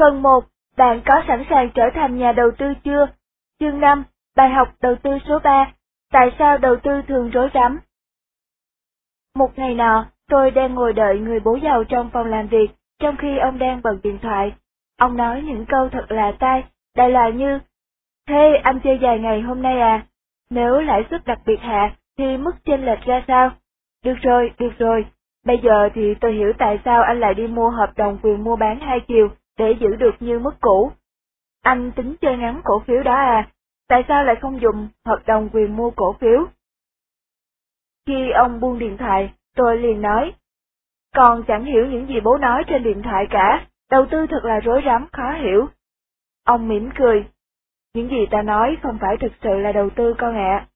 Phần 1. Bạn có sẵn sàng trở thành nhà đầu tư chưa? Chương 5. Bài học đầu tư số 3. Tại sao đầu tư thường rối rắm? Một ngày nọ, tôi đang ngồi đợi người bố giàu trong phòng làm việc, trong khi ông đang bận điện thoại. Ông nói những câu thật là tai, đại loại như, Thế anh chơi dài ngày hôm nay à? Nếu lãi suất đặc biệt hạ, thì mức chênh lệch ra sao? Được rồi, được rồi. Bây giờ thì tôi hiểu tại sao anh lại đi mua hợp đồng quyền mua bán hai chiều để giữ được như mức cũ. Anh tính chơi ngắn cổ phiếu đó à? Tại sao lại không dùng hợp đồng quyền mua cổ phiếu? Khi ông buông điện thoại, tôi liền nói. Còn chẳng hiểu những gì bố nói trên điện thoại cả, đầu tư thật là rối rắm, khó hiểu. Ông mỉm cười. Những gì ta nói không phải thực sự là đầu tư con ạ.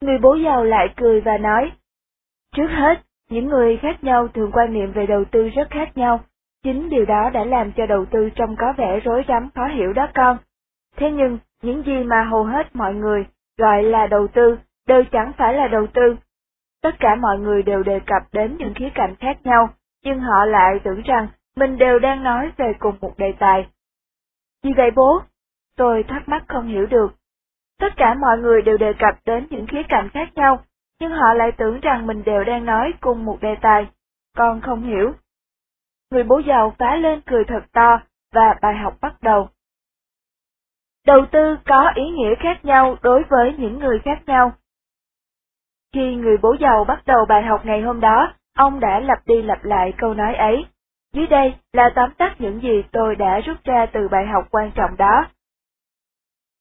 Người bố giàu lại cười và nói. Trước hết, những người khác nhau thường quan niệm về đầu tư rất khác nhau, chính điều đó đã làm cho đầu tư trông có vẻ rối rắm khó hiểu đó con. Thế nhưng, những gì mà hầu hết mọi người gọi là đầu tư đều chẳng phải là đầu tư. Tất cả mọi người đều đề cập đến những khía cạnh khác nhau, nhưng họ lại tưởng rằng mình đều đang nói về cùng một đề tài. Gì vậy bố? Tôi thắc mắc không hiểu được. Tất cả mọi người đều đề cập đến những khía cạnh khác nhau, nhưng họ lại tưởng rằng mình đều đang nói cùng một đề tài. Con không hiểu. Người bố giàu phá lên cười thật to, và bài học bắt đầu. Đầu tư có ý nghĩa khác nhau đối với những người khác nhau. Khi người bố giàu bắt đầu bài học ngày hôm đó, ông đã lặp đi lặp lại câu nói ấy. Dưới đây là tóm tắt những gì tôi đã rút ra từ bài học quan trọng đó.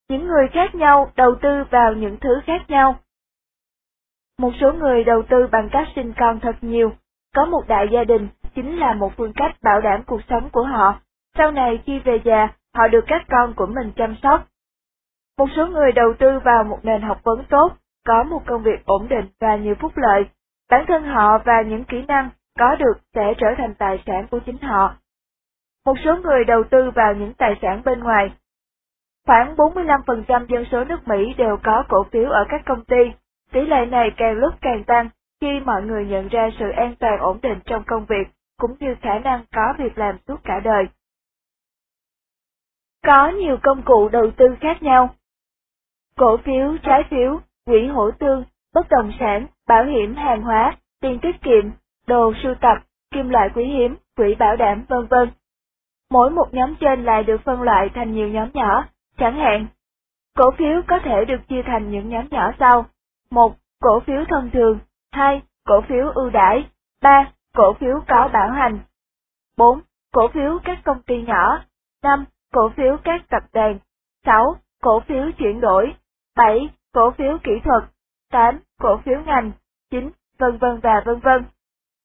Những người khác nhau đầu tư vào những thứ khác nhau. Một số người đầu tư bằng cách sinh con thật nhiều, có một đại gia đình chính là một phương cách bảo đảm cuộc sống của họ. Sau này khi về già, họ được các con của mình chăm sóc. Một số người đầu tư vào một nền học vấn tốt, có một công việc ổn định và nhiều phúc lợi. Bản thân họ và những kỹ năng có được sẽ trở thành tài sản của chính họ. Một số người đầu tư vào những tài sản bên ngoài. Khoảng 45% dân số nước Mỹ đều có cổ phiếu ở các công ty. Tỷ lệ này càng lúc càng tăng khi mọi người nhận ra sự an toàn ổn định trong công việc, cũng như khả năng có việc làm suốt cả đời. Có nhiều công cụ đầu tư khác nhau. Cổ phiếu, trái phiếu, quỹ hỗ tương, bất động sản, bảo hiểm hàng hóa, tiền tiết kiệm, đồ sưu tập, kim loại quý hiếm, quỹ bảo đảm vân vân. Mỗi một nhóm trên lại được phân loại thành nhiều nhóm nhỏ, chẳng hạn. Cổ phiếu có thể được chia thành những nhóm nhỏ sau. một Cổ phiếu thông thường. 2. Cổ phiếu ưu đãi. 3. Cổ phiếu có bảo hành. 4. Cổ phiếu các công ty nhỏ. 5 cổ phiếu các tập đoàn, 6. Cổ phiếu chuyển đổi, 7. Cổ phiếu kỹ thuật, 8. Cổ phiếu ngành, 9. vân vân và vân vân.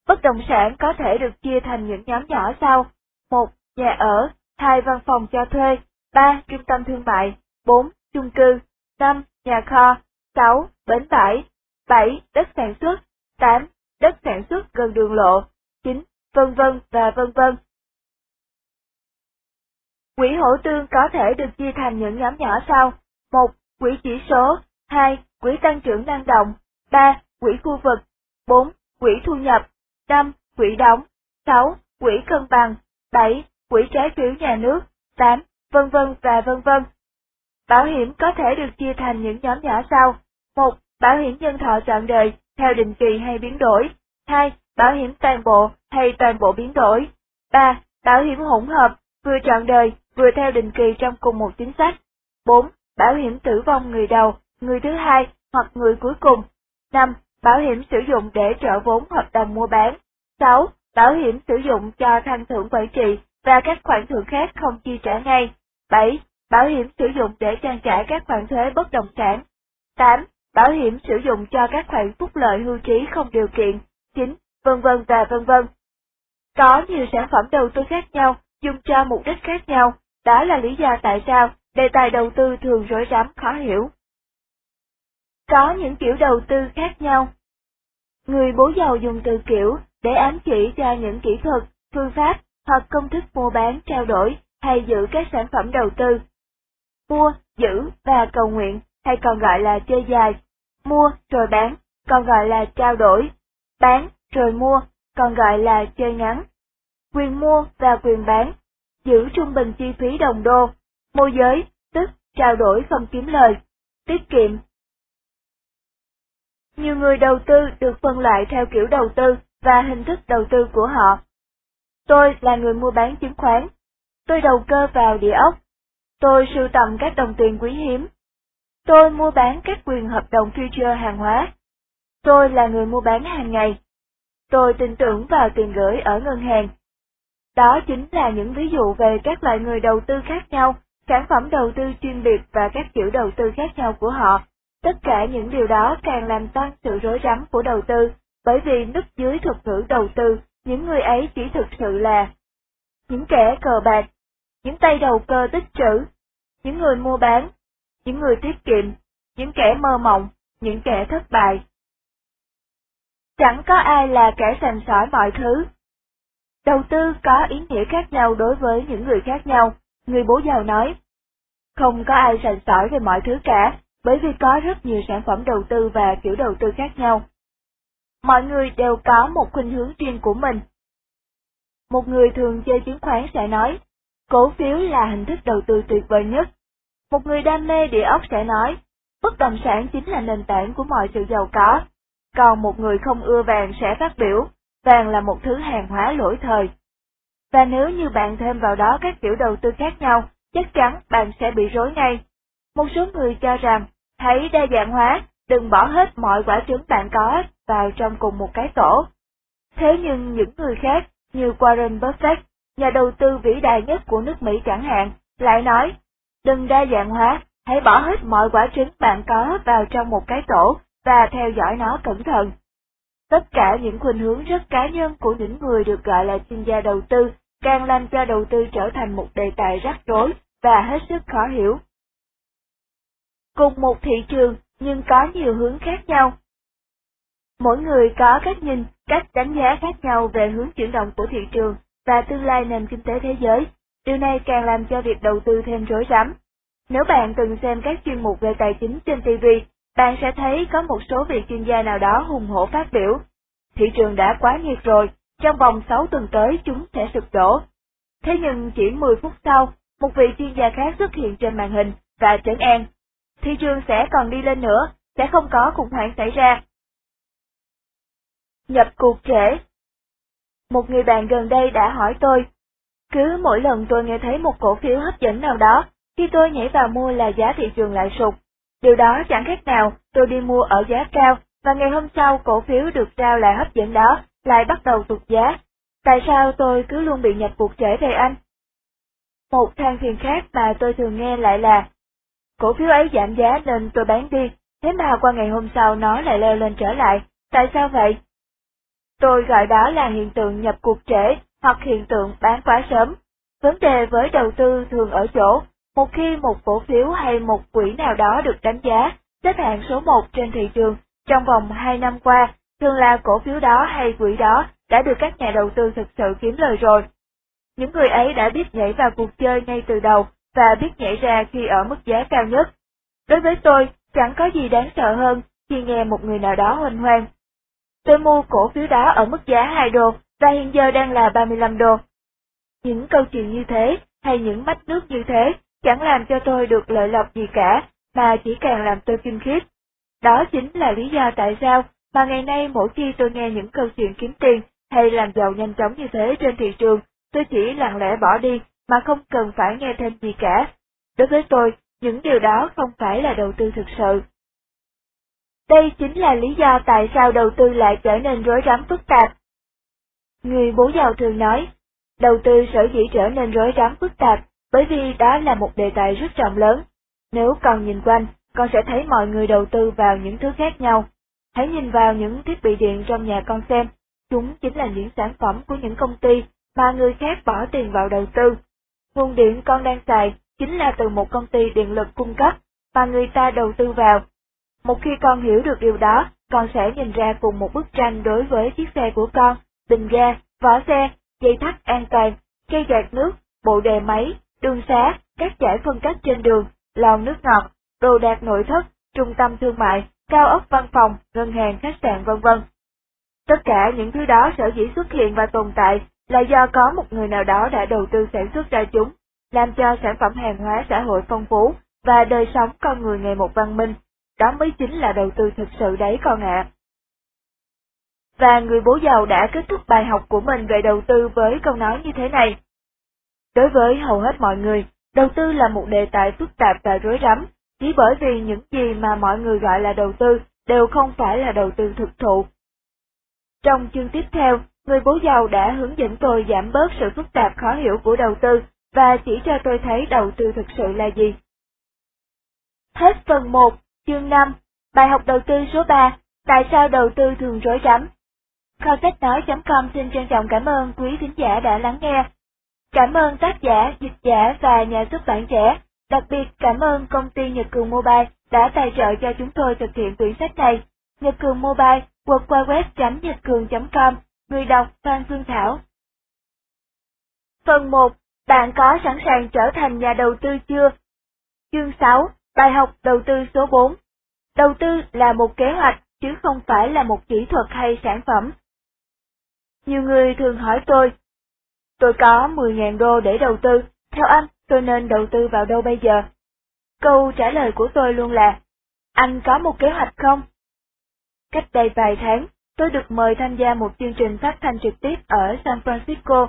Bất động sản có thể được chia thành những nhóm nhỏ sau. 1. Nhà ở, 2. Văn phòng cho thuê, 3. Trung tâm thương mại, 4. chung cư, 5. Nhà kho, 6. Bến bãi, 7. Đất sản xuất, 8. Đất sản xuất gần đường lộ, 9. vân vân và vân vân. Quỹ hỗ tương có thể được chia thành những nhóm nhỏ sau. 1. Quỹ chỉ số 2. Quỹ tăng trưởng năng động 3. Quỹ khu vực 4. Quỹ thu nhập 5. Quỹ đóng 6. Quỹ cân bằng 7. Quỹ trái phiếu nhà nước 8. Vân vân và vân vân. Bảo hiểm có thể được chia thành những nhóm nhỏ sau. 1. Bảo hiểm nhân thọ trọn đời, theo định kỳ hay biến đổi. 2. Bảo hiểm toàn bộ hay toàn bộ biến đổi. 3. Bảo hiểm hỗn hợp, vừa trọn đời, vừa theo định kỳ trong cùng một chính sách. 4. Bảo hiểm tử vong người đầu, người thứ hai hoặc người cuối cùng. 5. Bảo hiểm sử dụng để trợ vốn hợp đồng mua bán. 6. Bảo hiểm sử dụng cho thanh thưởng quản trị và các khoản thưởng khác không chi trả ngay. 7. Bảo hiểm sử dụng để trang trải các khoản thuế bất động sản. 8. Bảo hiểm sử dụng cho các khoản phúc lợi hưu trí không điều kiện. chính, Vân vân và vân vân. Có nhiều sản phẩm đầu tư khác nhau, dùng cho mục đích khác nhau, đó là lý do tại sao đề tài đầu tư thường rối rắm khó hiểu. Có những kiểu đầu tư khác nhau. Người bố giàu dùng từ kiểu để ám chỉ cho những kỹ thuật, phương pháp hoặc công thức mua bán trao đổi hay giữ các sản phẩm đầu tư. Mua, giữ và cầu nguyện hay còn gọi là chơi dài. Mua rồi bán, còn gọi là trao đổi. Bán rồi mua, còn gọi là chơi ngắn. Quyền mua và quyền bán giữ trung bình chi phí đồng đô, môi giới, tức trao đổi không kiếm lời, tiết kiệm. Nhiều người đầu tư được phân loại theo kiểu đầu tư và hình thức đầu tư của họ. Tôi là người mua bán chứng khoán. Tôi đầu cơ vào địa ốc. Tôi sưu tầm các đồng tiền quý hiếm. Tôi mua bán các quyền hợp đồng future hàng hóa. Tôi là người mua bán hàng ngày. Tôi tin tưởng vào tiền gửi ở ngân hàng. Đó chính là những ví dụ về các loại người đầu tư khác nhau, sản phẩm đầu tư chuyên biệt và các kiểu đầu tư khác nhau của họ. Tất cả những điều đó càng làm tăng sự rối rắm của đầu tư, bởi vì núp dưới thuật ngữ đầu tư, những người ấy chỉ thực sự là những kẻ cờ bạc, những tay đầu cơ tích trữ, những người mua bán, những người tiết kiệm, những kẻ mơ mộng, những kẻ thất bại. Chẳng có ai là kẻ sành sỏi mọi thứ. Đầu tư có ý nghĩa khác nhau đối với những người khác nhau, người bố giàu nói. Không có ai sành sỏi về mọi thứ cả, bởi vì có rất nhiều sản phẩm đầu tư và kiểu đầu tư khác nhau. Mọi người đều có một khuynh hướng riêng của mình. Một người thường chơi chứng khoán sẽ nói, cổ phiếu là hình thức đầu tư tuyệt vời nhất. Một người đam mê địa ốc sẽ nói, bất động sản chính là nền tảng của mọi sự giàu có. Còn một người không ưa vàng sẽ phát biểu, vàng là một thứ hàng hóa lỗi thời. Và nếu như bạn thêm vào đó các kiểu đầu tư khác nhau, chắc chắn bạn sẽ bị rối ngay. Một số người cho rằng, hãy đa dạng hóa, đừng bỏ hết mọi quả trứng bạn có vào trong cùng một cái tổ. Thế nhưng những người khác, như Warren Buffett, nhà đầu tư vĩ đại nhất của nước Mỹ chẳng hạn, lại nói, đừng đa dạng hóa, hãy bỏ hết mọi quả trứng bạn có vào trong một cái tổ và theo dõi nó cẩn thận. Tất cả những khuynh hướng rất cá nhân của những người được gọi là chuyên gia đầu tư càng làm cho đầu tư trở thành một đề tài rắc rối và hết sức khó hiểu. Cùng một thị trường nhưng có nhiều hướng khác nhau. Mỗi người có cách nhìn, cách đánh giá khác nhau về hướng chuyển động của thị trường và tương lai nền kinh tế thế giới. Điều này càng làm cho việc đầu tư thêm rối rắm. Nếu bạn từng xem các chuyên mục về tài chính trên TV, bạn sẽ thấy có một số vị chuyên gia nào đó hùng hổ phát biểu. Thị trường đã quá nhiệt rồi, trong vòng 6 tuần tới chúng sẽ sụp đổ. Thế nhưng chỉ 10 phút sau, một vị chuyên gia khác xuất hiện trên màn hình và trấn an. Thị trường sẽ còn đi lên nữa, sẽ không có khủng hoảng xảy ra. Nhập cuộc trễ Một người bạn gần đây đã hỏi tôi, cứ mỗi lần tôi nghe thấy một cổ phiếu hấp dẫn nào đó, khi tôi nhảy vào mua là giá thị trường lại sụt. Điều đó chẳng khác nào tôi đi mua ở giá cao và ngày hôm sau cổ phiếu được trao lại hấp dẫn đó lại bắt đầu tụt giá. Tại sao tôi cứ luôn bị nhập cuộc trễ về anh? Một than phiền khác mà tôi thường nghe lại là, cổ phiếu ấy giảm giá nên tôi bán đi, thế mà qua ngày hôm sau nó lại leo lên trở lại, tại sao vậy? Tôi gọi đó là hiện tượng nhập cuộc trễ hoặc hiện tượng bán quá sớm. Vấn đề với đầu tư thường ở chỗ, một khi một cổ phiếu hay một quỹ nào đó được đánh giá, xếp hạng số 1 trên thị trường trong vòng 2 năm qua, thường là cổ phiếu đó hay quỹ đó đã được các nhà đầu tư thực sự kiếm lời rồi. Những người ấy đã biết nhảy vào cuộc chơi ngay từ đầu và biết nhảy ra khi ở mức giá cao nhất. Đối với tôi, chẳng có gì đáng sợ hơn khi nghe một người nào đó hoành hoang. Tôi mua cổ phiếu đó ở mức giá 2 đô và hiện giờ đang là 35 đô. Những câu chuyện như thế hay những mách nước như thế chẳng làm cho tôi được lợi lộc gì cả, mà chỉ càng làm tôi kinh khiếp. Đó chính là lý do tại sao mà ngày nay mỗi khi tôi nghe những câu chuyện kiếm tiền hay làm giàu nhanh chóng như thế trên thị trường, tôi chỉ lặng lẽ bỏ đi mà không cần phải nghe thêm gì cả. Đối với tôi, những điều đó không phải là đầu tư thực sự. Đây chính là lý do tại sao đầu tư lại trở nên rối rắm phức tạp. Người bố giàu thường nói, đầu tư sở dĩ trở nên rối rắm phức tạp bởi vì đó là một đề tài rất rộng lớn. Nếu còn nhìn quanh, con sẽ thấy mọi người đầu tư vào những thứ khác nhau. Hãy nhìn vào những thiết bị điện trong nhà con xem, chúng chính là những sản phẩm của những công ty mà người khác bỏ tiền vào đầu tư. Nguồn điện con đang xài chính là từ một công ty điện lực cung cấp mà người ta đầu tư vào. Một khi con hiểu được điều đó, con sẽ nhìn ra cùng một bức tranh đối với chiếc xe của con, bình ga, vỏ xe, dây thắt an toàn, cây gạt nước, bộ đề máy, đường xá, các giải phân cách trên đường, lò nước ngọt, đồ đạc nội thất, trung tâm thương mại, cao ốc văn phòng, ngân hàng, khách sạn vân vân. Tất cả những thứ đó sở dĩ xuất hiện và tồn tại là do có một người nào đó đã đầu tư sản xuất ra chúng, làm cho sản phẩm hàng hóa xã hội phong phú và đời sống con người ngày một văn minh. Đó mới chính là đầu tư thực sự đấy con ạ. Và người bố giàu đã kết thúc bài học của mình về đầu tư với câu nói như thế này. Đối với hầu hết mọi người, đầu tư là một đề tài phức tạp và rối rắm, chỉ bởi vì những gì mà mọi người gọi là đầu tư đều không phải là đầu tư thực thụ. Trong chương tiếp theo, người bố giàu đã hướng dẫn tôi giảm bớt sự phức tạp khó hiểu của đầu tư và chỉ cho tôi thấy đầu tư thực sự là gì. Hết phần 1, chương 5, bài học đầu tư số 3, tại sao đầu tư thường rối rắm. Kho sách nói.com xin trân trọng cảm ơn quý thính giả đã lắng nghe. Cảm ơn tác giả, dịch giả và nhà xuất bản trẻ, đặc biệt cảm ơn công ty Nhật Cường Mobile đã tài trợ cho chúng tôi thực hiện quyển sách này. Nhật Cường Mobile, www.nhậtcường.com, người đọc Phan Phương Thảo. Phần 1. Bạn có sẵn sàng trở thành nhà đầu tư chưa? Chương 6. Bài học đầu tư số 4. Đầu tư là một kế hoạch, chứ không phải là một kỹ thuật hay sản phẩm. Nhiều người thường hỏi tôi, tôi có 10.000 đô để đầu tư, theo anh, tôi nên đầu tư vào đâu bây giờ? Câu trả lời của tôi luôn là, anh có một kế hoạch không? Cách đây vài tháng, tôi được mời tham gia một chương trình phát thanh trực tiếp ở San Francisco.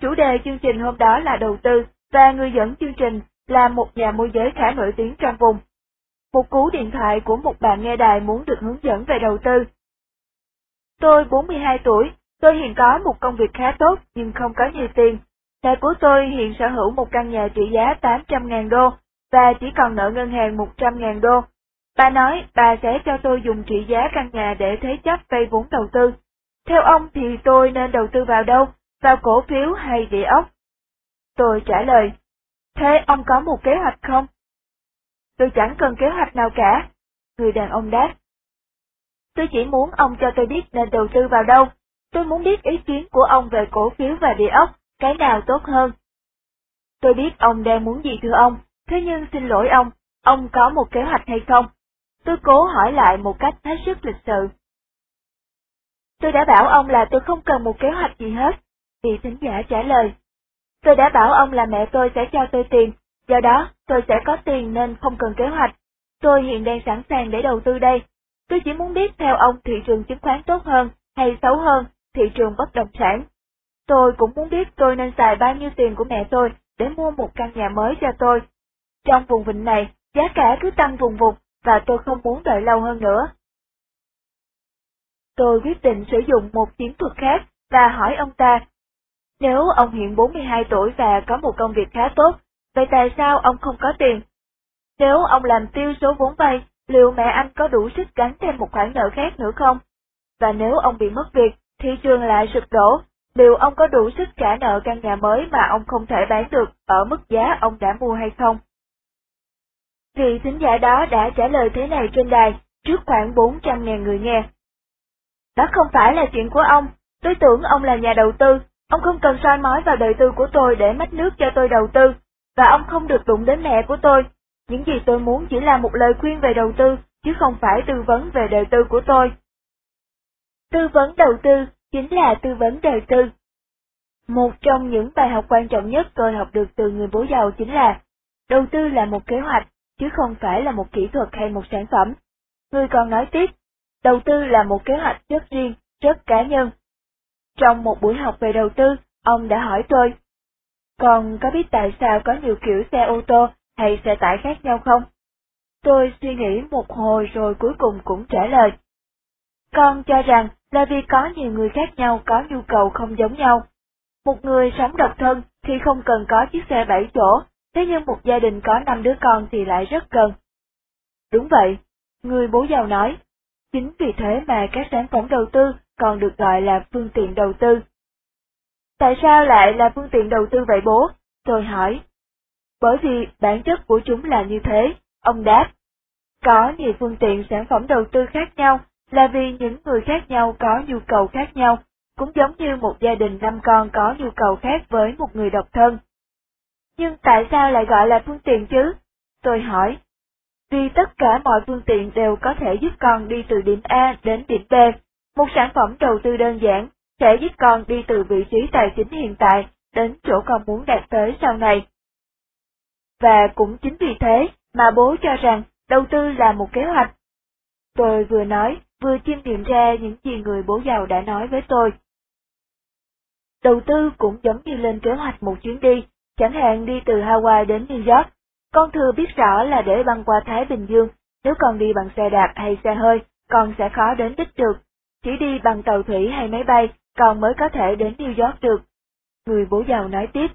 Chủ đề chương trình hôm đó là đầu tư, và người dẫn chương trình là một nhà môi giới khá nổi tiếng trong vùng. Một cú điện thoại của một bạn nghe đài muốn được hướng dẫn về đầu tư. Tôi 42 tuổi, tôi hiện có một công việc khá tốt nhưng không có nhiều tiền. Cha của tôi hiện sở hữu một căn nhà trị giá 800.000 đô và chỉ còn nợ ngân hàng 100.000 đô. Bà nói bà sẽ cho tôi dùng trị giá căn nhà để thế chấp vay vốn đầu tư. Theo ông thì tôi nên đầu tư vào đâu, vào cổ phiếu hay địa ốc? Tôi trả lời, thế ông có một kế hoạch không? Tôi chẳng cần kế hoạch nào cả. Người đàn ông đáp. Tôi chỉ muốn ông cho tôi biết nên đầu tư vào đâu. Tôi muốn biết ý kiến của ông về cổ phiếu và địa ốc, cái nào tốt hơn. Tôi biết ông đang muốn gì thưa ông, thế nhưng xin lỗi ông, ông có một kế hoạch hay không? Tôi cố hỏi lại một cách hết sức lịch sự. Tôi đã bảo ông là tôi không cần một kế hoạch gì hết, vị thính giả trả lời. Tôi đã bảo ông là mẹ tôi sẽ cho tôi tiền, do đó tôi sẽ có tiền nên không cần kế hoạch. Tôi hiện đang sẵn sàng để đầu tư đây. Tôi chỉ muốn biết theo ông thị trường chứng khoán tốt hơn hay xấu hơn thị trường bất động sản. Tôi cũng muốn biết tôi nên xài bao nhiêu tiền của mẹ tôi để mua một căn nhà mới cho tôi. Trong vùng vịnh này, giá cả cứ tăng vùng vụt và tôi không muốn đợi lâu hơn nữa. Tôi quyết định sử dụng một chiến thuật khác và hỏi ông ta, nếu ông hiện 42 tuổi và có một công việc khá tốt, vậy tại sao ông không có tiền? Nếu ông làm tiêu số vốn vay, liệu mẹ anh có đủ sức gánh thêm một khoản nợ khác nữa không? Và nếu ông bị mất việc, thị trường lại sụp đổ, liệu ông có đủ sức trả nợ căn nhà mới mà ông không thể bán được ở mức giá ông đã mua hay không? Vị thính giả đó đã trả lời thế này trên đài, trước khoảng 400.000 người nghe. Đó không phải là chuyện của ông, tôi tưởng ông là nhà đầu tư, ông không cần soi mói vào đời tư của tôi để mách nước cho tôi đầu tư, và ông không được đụng đến mẹ của tôi. Những gì tôi muốn chỉ là một lời khuyên về đầu tư, chứ không phải tư vấn về đời tư của tôi. Tư vấn đầu tư chính là tư vấn đời tư. Một trong những bài học quan trọng nhất tôi học được từ người bố giàu chính là đầu tư là một kế hoạch, chứ không phải là một kỹ thuật hay một sản phẩm. Người còn nói tiếp, đầu tư là một kế hoạch rất riêng, rất cá nhân. Trong một buổi học về đầu tư, ông đã hỏi tôi, còn có biết tại sao có nhiều kiểu xe ô tô hay xe tải khác nhau không? Tôi suy nghĩ một hồi rồi cuối cùng cũng trả lời. Con cho rằng là vì có nhiều người khác nhau có nhu cầu không giống nhau. Một người sống độc thân thì không cần có chiếc xe bảy chỗ, thế nhưng một gia đình có năm đứa con thì lại rất cần. Đúng vậy, người bố giàu nói, chính vì thế mà các sản phẩm đầu tư còn được gọi là phương tiện đầu tư. Tại sao lại là phương tiện đầu tư vậy bố? Tôi hỏi. Bởi vì bản chất của chúng là như thế, ông đáp. Có nhiều phương tiện sản phẩm đầu tư khác nhau là vì những người khác nhau có nhu cầu khác nhau, cũng giống như một gia đình năm con có nhu cầu khác với một người độc thân. Nhưng tại sao lại gọi là phương tiện chứ? Tôi hỏi. Vì tất cả mọi phương tiện đều có thể giúp con đi từ điểm A đến điểm B. Một sản phẩm đầu tư đơn giản, sẽ giúp con đi từ vị trí tài chính hiện tại đến chỗ con muốn đạt tới sau này. Và cũng chính vì thế mà bố cho rằng đầu tư là một kế hoạch. Tôi vừa nói, vừa chiêm nghiệm ra những gì người bố giàu đã nói với tôi. Đầu tư cũng giống như lên kế hoạch một chuyến đi, chẳng hạn đi từ Hawaii đến New York. Con thừa biết rõ là để băng qua Thái Bình Dương, nếu con đi bằng xe đạp hay xe hơi, con sẽ khó đến đích được. Chỉ đi bằng tàu thủy hay máy bay, con mới có thể đến New York được. Người bố giàu nói tiếp.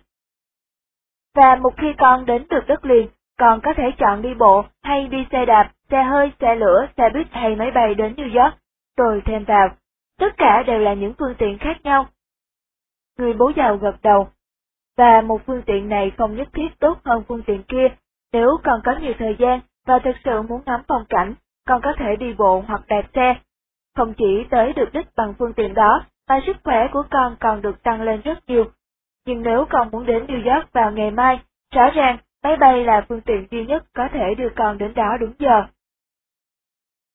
Và một khi con đến được đất liền, con có thể chọn đi bộ hay đi xe đạp, xe hơi, xe lửa, xe buýt hay máy bay đến New York. Rồi thêm vào, tất cả đều là những phương tiện khác nhau. Người bố giàu gật đầu. Và một phương tiện này không nhất thiết tốt hơn phương tiện kia, nếu còn có nhiều thời gian và thực sự muốn ngắm phong cảnh, con có thể đi bộ hoặc đạp xe. Không chỉ tới được đích bằng phương tiện đó, mà sức khỏe của con còn được tăng lên rất nhiều. Nhưng nếu con muốn đến New York vào ngày mai, rõ ràng máy bay là phương tiện duy nhất có thể đưa con đến đó đúng giờ.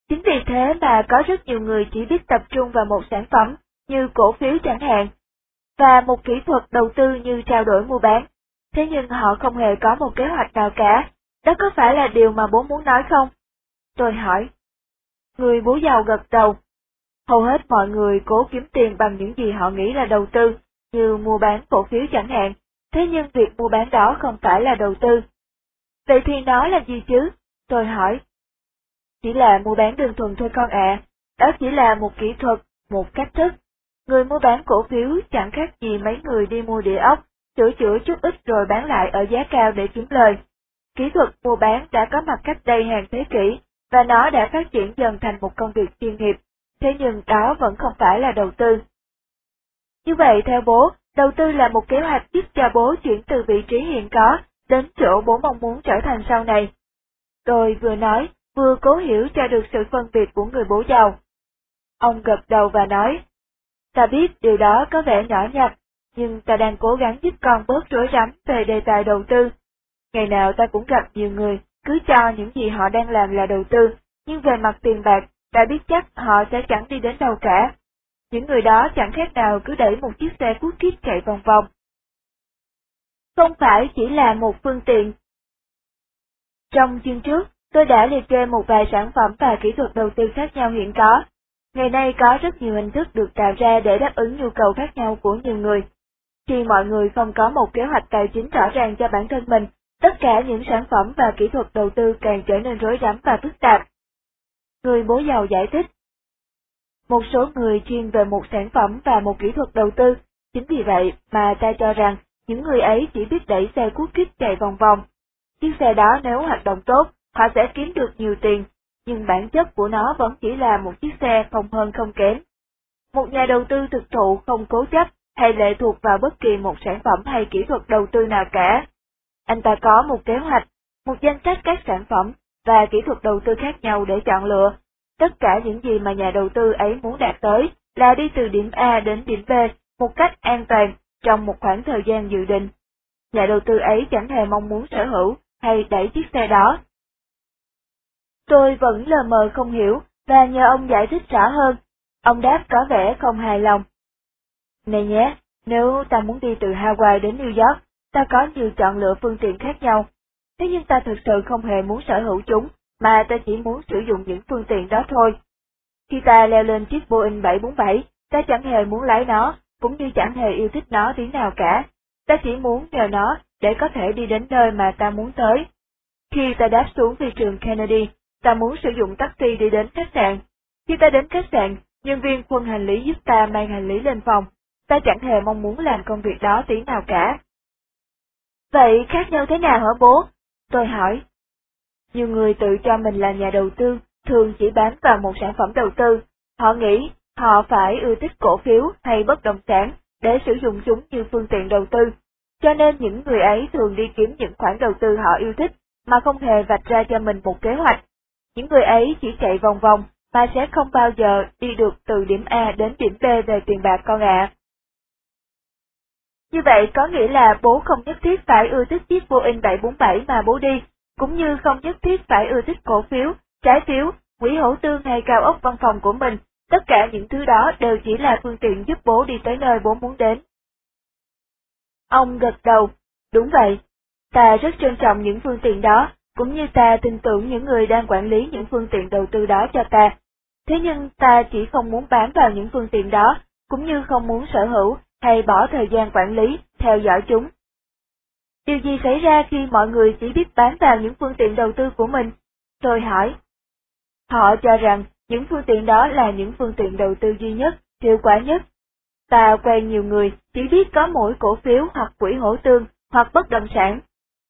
Chính vì thế mà có rất nhiều người chỉ biết tập trung vào một sản phẩm, như cổ phiếu chẳng hạn, và một kỹ thuật đầu tư như trao đổi mua bán. Thế nhưng họ không hề có một kế hoạch nào cả, đó có phải là điều mà bố muốn nói không? Tôi hỏi. Người bố giàu gật đầu. Hầu hết mọi người cố kiếm tiền bằng những gì họ nghĩ là đầu tư, như mua bán cổ phiếu chẳng hạn, thế nhưng việc mua bán đó không phải là đầu tư. Vậy thì nó là gì chứ? Tôi hỏi. Chỉ là mua bán đơn thuần thôi con ạ, đó chỉ là một kỹ thuật, một cách thức. Người mua bán cổ phiếu chẳng khác gì mấy người đi mua địa ốc, sửa chữa chút ít rồi bán lại ở giá cao để kiếm lời. Kỹ thuật mua bán đã có mặt cách đây hàng thế kỷ, và nó đã phát triển dần thành một công việc chuyên nghiệp, thế nhưng đó vẫn không phải là đầu tư. Như vậy theo bố, đầu tư là một kế hoạch giúp cho bố chuyển từ vị trí hiện có đến chỗ bố mong muốn trở thành sau này. Tôi vừa nói, vừa cố hiểu cho được sự phân biệt của người bố giàu. Ông gật đầu và nói, ta biết điều đó có vẻ nhỏ nhặt, nhưng ta đang cố gắng giúp con bớt rối rắm về đề tài đầu tư. Ngày nào ta cũng gặp nhiều người, cứ cho những gì họ đang làm là đầu tư, nhưng về mặt tiền bạc, ta biết chắc họ sẽ chẳng đi đến đâu cả. Những người đó chẳng khác nào cứ đẩy một chiếc xe cút kít chạy vòng vòng. Không phải chỉ là một phương tiện. Trong chương trước, tôi đã liệt kê một vài sản phẩm và kỹ thuật đầu tư khác nhau hiện có. Ngày nay có rất nhiều hình thức được tạo ra để đáp ứng nhu cầu khác nhau của nhiều người. Khi mọi người không có một kế hoạch tài chính rõ ràng cho bản thân mình, tất cả những sản phẩm và kỹ thuật đầu tư càng trở nên rối rắm và phức tạp. Người bố giàu giải thích. Một số người chuyên về một sản phẩm và một kỹ thuật đầu tư, chính vì vậy mà ta cho rằng những người ấy chỉ biết đẩy xe cuốc kích chạy vòng vòng. Chiếc xe đó nếu hoạt động tốt, họ sẽ kiếm được nhiều tiền, nhưng bản chất của nó vẫn chỉ là một chiếc xe không hơn không kém. Một nhà đầu tư thực thụ không cố chấp hay lệ thuộc vào bất kỳ một sản phẩm hay kỹ thuật đầu tư nào cả. Anh ta có một kế hoạch, một danh sách các sản phẩm và kỹ thuật đầu tư khác nhau để chọn lựa. Tất cả những gì mà nhà đầu tư ấy muốn đạt tới là đi từ điểm A đến điểm B một cách an toàn trong một khoảng thời gian dự định. Nhà đầu tư ấy chẳng hề mong muốn sở hữu hay đẩy chiếc xe đó. Tôi vẫn lờ mờ không hiểu và nhờ ông giải thích rõ hơn. Ông đáp có vẻ không hài lòng. Này nhé, nếu ta muốn đi từ Hawaii đến New York, ta có nhiều chọn lựa phương tiện khác nhau. Thế nhưng ta thực sự không hề muốn sở hữu chúng, mà ta chỉ muốn sử dụng những phương tiện đó thôi. Khi ta leo lên chiếc Boeing 747, ta chẳng hề muốn lái nó, cũng như chẳng hề yêu thích nó tí nào cả. Ta chỉ muốn nhờ nó để có thể đi đến nơi mà ta muốn tới. Khi ta đáp xuống phi trường Kennedy, ta muốn sử dụng taxi đi đến khách sạn. Khi ta đến khách sạn, nhân viên quân hành lý giúp ta mang hành lý lên phòng. Ta chẳng hề mong muốn làm công việc đó tí nào cả. Vậy khác nhau thế nào hả bố? Tôi hỏi. Nhiều người tự cho mình là nhà đầu tư, thường chỉ bán vào một sản phẩm đầu tư. Họ nghĩ họ phải ưa thích cổ phiếu hay bất động sản để sử dụng chúng như phương tiện đầu tư. Cho nên những người ấy thường đi kiếm những khoản đầu tư họ yêu thích, mà không hề vạch ra cho mình một kế hoạch. Những người ấy chỉ chạy vòng vòng, mà sẽ không bao giờ đi được từ điểm A đến điểm B về tiền bạc con ạ. Như vậy có nghĩa là bố không nhất thiết phải ưa thích chiếc Boeing 747 mà bố đi, cũng như không nhất thiết phải ưa thích cổ phiếu, trái phiếu, quỹ hỗ tương hay cao ốc văn phòng của mình tất cả những thứ đó đều chỉ là phương tiện giúp bố đi tới nơi bố muốn đến. Ông gật đầu, đúng vậy, ta rất trân trọng những phương tiện đó, cũng như ta tin tưởng những người đang quản lý những phương tiện đầu tư đó cho ta. Thế nhưng ta chỉ không muốn bám vào những phương tiện đó, cũng như không muốn sở hữu hay bỏ thời gian quản lý, theo dõi chúng. Điều gì xảy ra khi mọi người chỉ biết bám vào những phương tiện đầu tư của mình? Tôi hỏi. Họ cho rằng những phương tiện đó là những phương tiện đầu tư duy nhất, hiệu quả nhất. Ta quen nhiều người chỉ biết có mỗi cổ phiếu hoặc quỹ hỗ tương hoặc bất động sản.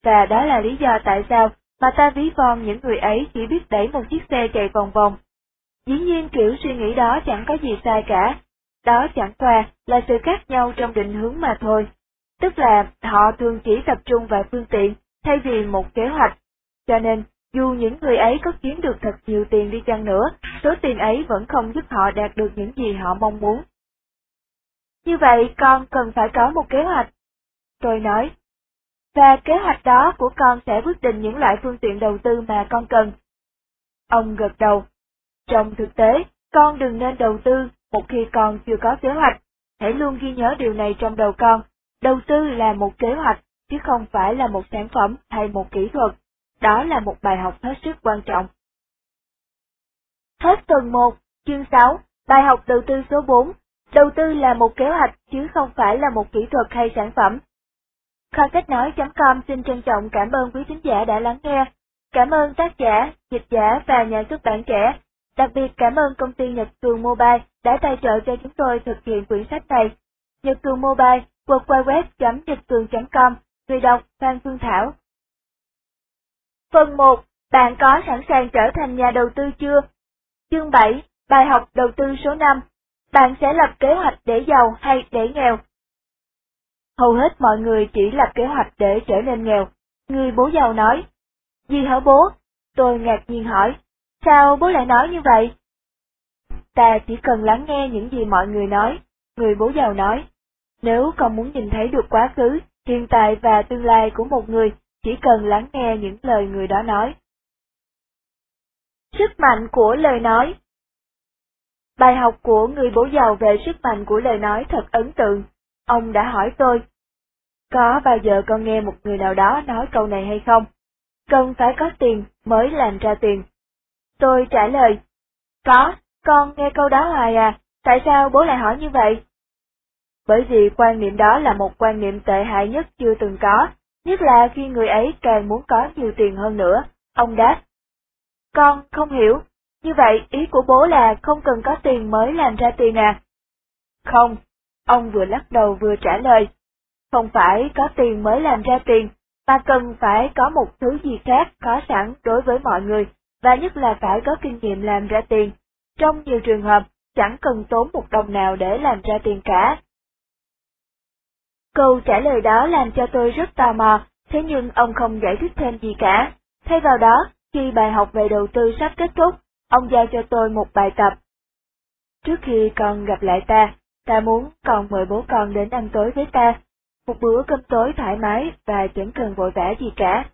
Và đó là lý do tại sao mà ta ví von những người ấy chỉ biết đẩy một chiếc xe chạy vòng vòng. Dĩ nhiên kiểu suy nghĩ đó chẳng có gì sai cả, đó chẳng qua là sự khác nhau trong định hướng mà thôi. Tức là họ thường chỉ tập trung vào phương tiện thay vì một kế hoạch. Cho nên, dù những người ấy có kiếm được thật nhiều tiền đi chăng nữa, số tiền ấy vẫn không giúp họ đạt được những gì họ mong muốn. Như vậy con cần phải có một kế hoạch. Tôi nói, và kế hoạch đó của con sẽ quyết định những loại phương tiện đầu tư mà con cần. Ông gật đầu. Trong thực tế, con đừng nên đầu tư một khi con chưa có kế hoạch. Hãy luôn ghi nhớ điều này trong đầu con. Đầu tư là một kế hoạch, chứ không phải là một sản phẩm hay một kỹ thuật. Đó là một bài học hết sức quan trọng. Hết tuần 1, chương 6, bài học đầu tư số 4. Đầu tư là một kế hoạch chứ không phải là một kỹ thuật hay sản phẩm. Kho sách nói.com xin trân trọng cảm ơn quý khán giả đã lắng nghe. Cảm ơn tác giả, dịch giả và nhà xuất bản trẻ. Đặc biệt cảm ơn công ty Nhật Cường Mobile đã tài trợ cho chúng tôi thực hiện quyển sách này. Nhật Cường Mobile, www.nhậtcường.com, người đọc Phan Phương Thảo. Phần 1. Bạn có sẵn sàng trở thành nhà đầu tư chưa? Chương 7. Bài học đầu tư số 5. Bạn sẽ lập kế hoạch để giàu hay để nghèo? Hầu hết mọi người chỉ lập kế hoạch để trở nên nghèo. Người bố giàu nói. Gì hả bố? Tôi ngạc nhiên hỏi. Sao bố lại nói như vậy? Ta chỉ cần lắng nghe những gì mọi người nói. Người bố giàu nói. Nếu con muốn nhìn thấy được quá khứ, hiện tại và tương lai của một người, chỉ cần lắng nghe những lời người đó nói. Sức mạnh của lời nói Bài học của người bố giàu về sức mạnh của lời nói thật ấn tượng. Ông đã hỏi tôi, có bao giờ con nghe một người nào đó nói câu này hay không? Cần phải có tiền mới làm ra tiền. Tôi trả lời, có, con nghe câu đó hoài à, tại sao bố lại hỏi như vậy? Bởi vì quan niệm đó là một quan niệm tệ hại nhất chưa từng có, nhất là khi người ấy càng muốn có nhiều tiền hơn nữa, ông đáp. Con không hiểu, như vậy ý của bố là không cần có tiền mới làm ra tiền à? Không, ông vừa lắc đầu vừa trả lời. Không phải có tiền mới làm ra tiền, mà cần phải có một thứ gì khác có sẵn đối với mọi người, và nhất là phải có kinh nghiệm làm ra tiền. Trong nhiều trường hợp, chẳng cần tốn một đồng nào để làm ra tiền cả. Câu trả lời đó làm cho tôi rất tò mò, thế nhưng ông không giải thích thêm gì cả. Thay vào đó, khi bài học về đầu tư sắp kết thúc, ông giao cho tôi một bài tập. Trước khi con gặp lại ta, ta muốn con mời bố con đến ăn tối với ta. Một bữa cơm tối thoải mái và chẳng cần vội vã gì cả.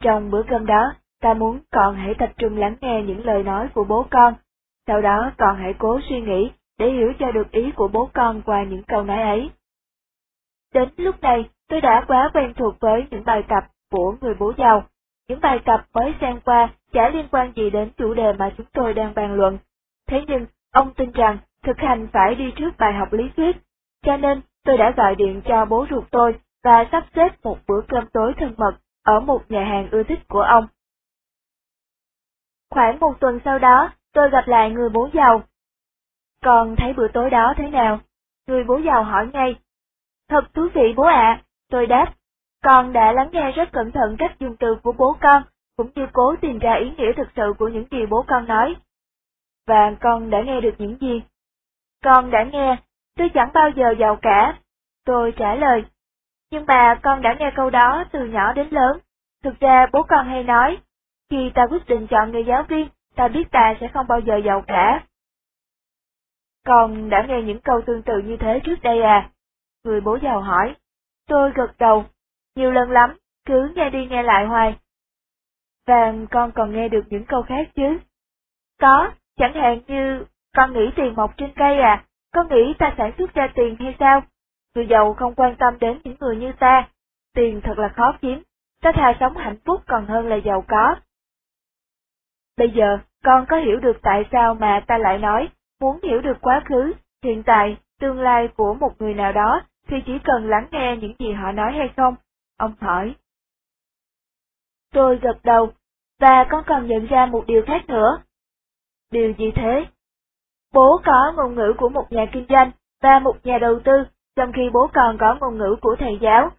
Trong bữa cơm đó, ta muốn con hãy tập trung lắng nghe những lời nói của bố con. Sau đó con hãy cố suy nghĩ để hiểu cho được ý của bố con qua những câu nói ấy. Đến lúc này, tôi đã quá quen thuộc với những bài tập của người bố giàu. Những bài tập mới xen qua chả liên quan gì đến chủ đề mà chúng tôi đang bàn luận. Thế nhưng, ông tin rằng thực hành phải đi trước bài học lý thuyết. Cho nên, tôi đã gọi điện cho bố ruột tôi và sắp xếp một bữa cơm tối thân mật ở một nhà hàng ưa thích của ông. Khoảng một tuần sau đó, tôi gặp lại người bố giàu. Còn thấy bữa tối đó thế nào? Người bố giàu hỏi ngay. Thật thú vị bố ạ, tôi đáp. Con đã lắng nghe rất cẩn thận cách dùng từ của bố con, cũng như cố tìm ra ý nghĩa thực sự của những gì bố con nói. Và con đã nghe được những gì? Con đã nghe, tôi chẳng bao giờ giàu cả. Tôi trả lời. Nhưng mà con đã nghe câu đó từ nhỏ đến lớn. Thực ra bố con hay nói, khi ta quyết định chọn người giáo viên, ta biết ta sẽ không bao giờ giàu cả. Con đã nghe những câu tương tự như thế trước đây à? Người bố giàu hỏi. Tôi gật đầu. Nhiều lần lắm, cứ nghe đi nghe lại hoài. Và con còn nghe được những câu khác chứ? Có, chẳng hạn như, con nghĩ tiền mọc trên cây à, con nghĩ ta sản xuất ra tiền hay sao? Người giàu không quan tâm đến những người như ta, tiền thật là khó kiếm, ta thà sống hạnh phúc còn hơn là giàu có. Bây giờ, con có hiểu được tại sao mà ta lại nói, muốn hiểu được quá khứ, hiện tại, tương lai của một người nào đó, thì chỉ cần lắng nghe những gì họ nói hay không? Ông hỏi. Tôi gật đầu, và con còn nhận ra một điều khác nữa. Điều gì thế? Bố có ngôn ngữ của một nhà kinh doanh và một nhà đầu tư, trong khi bố còn có ngôn ngữ của thầy giáo.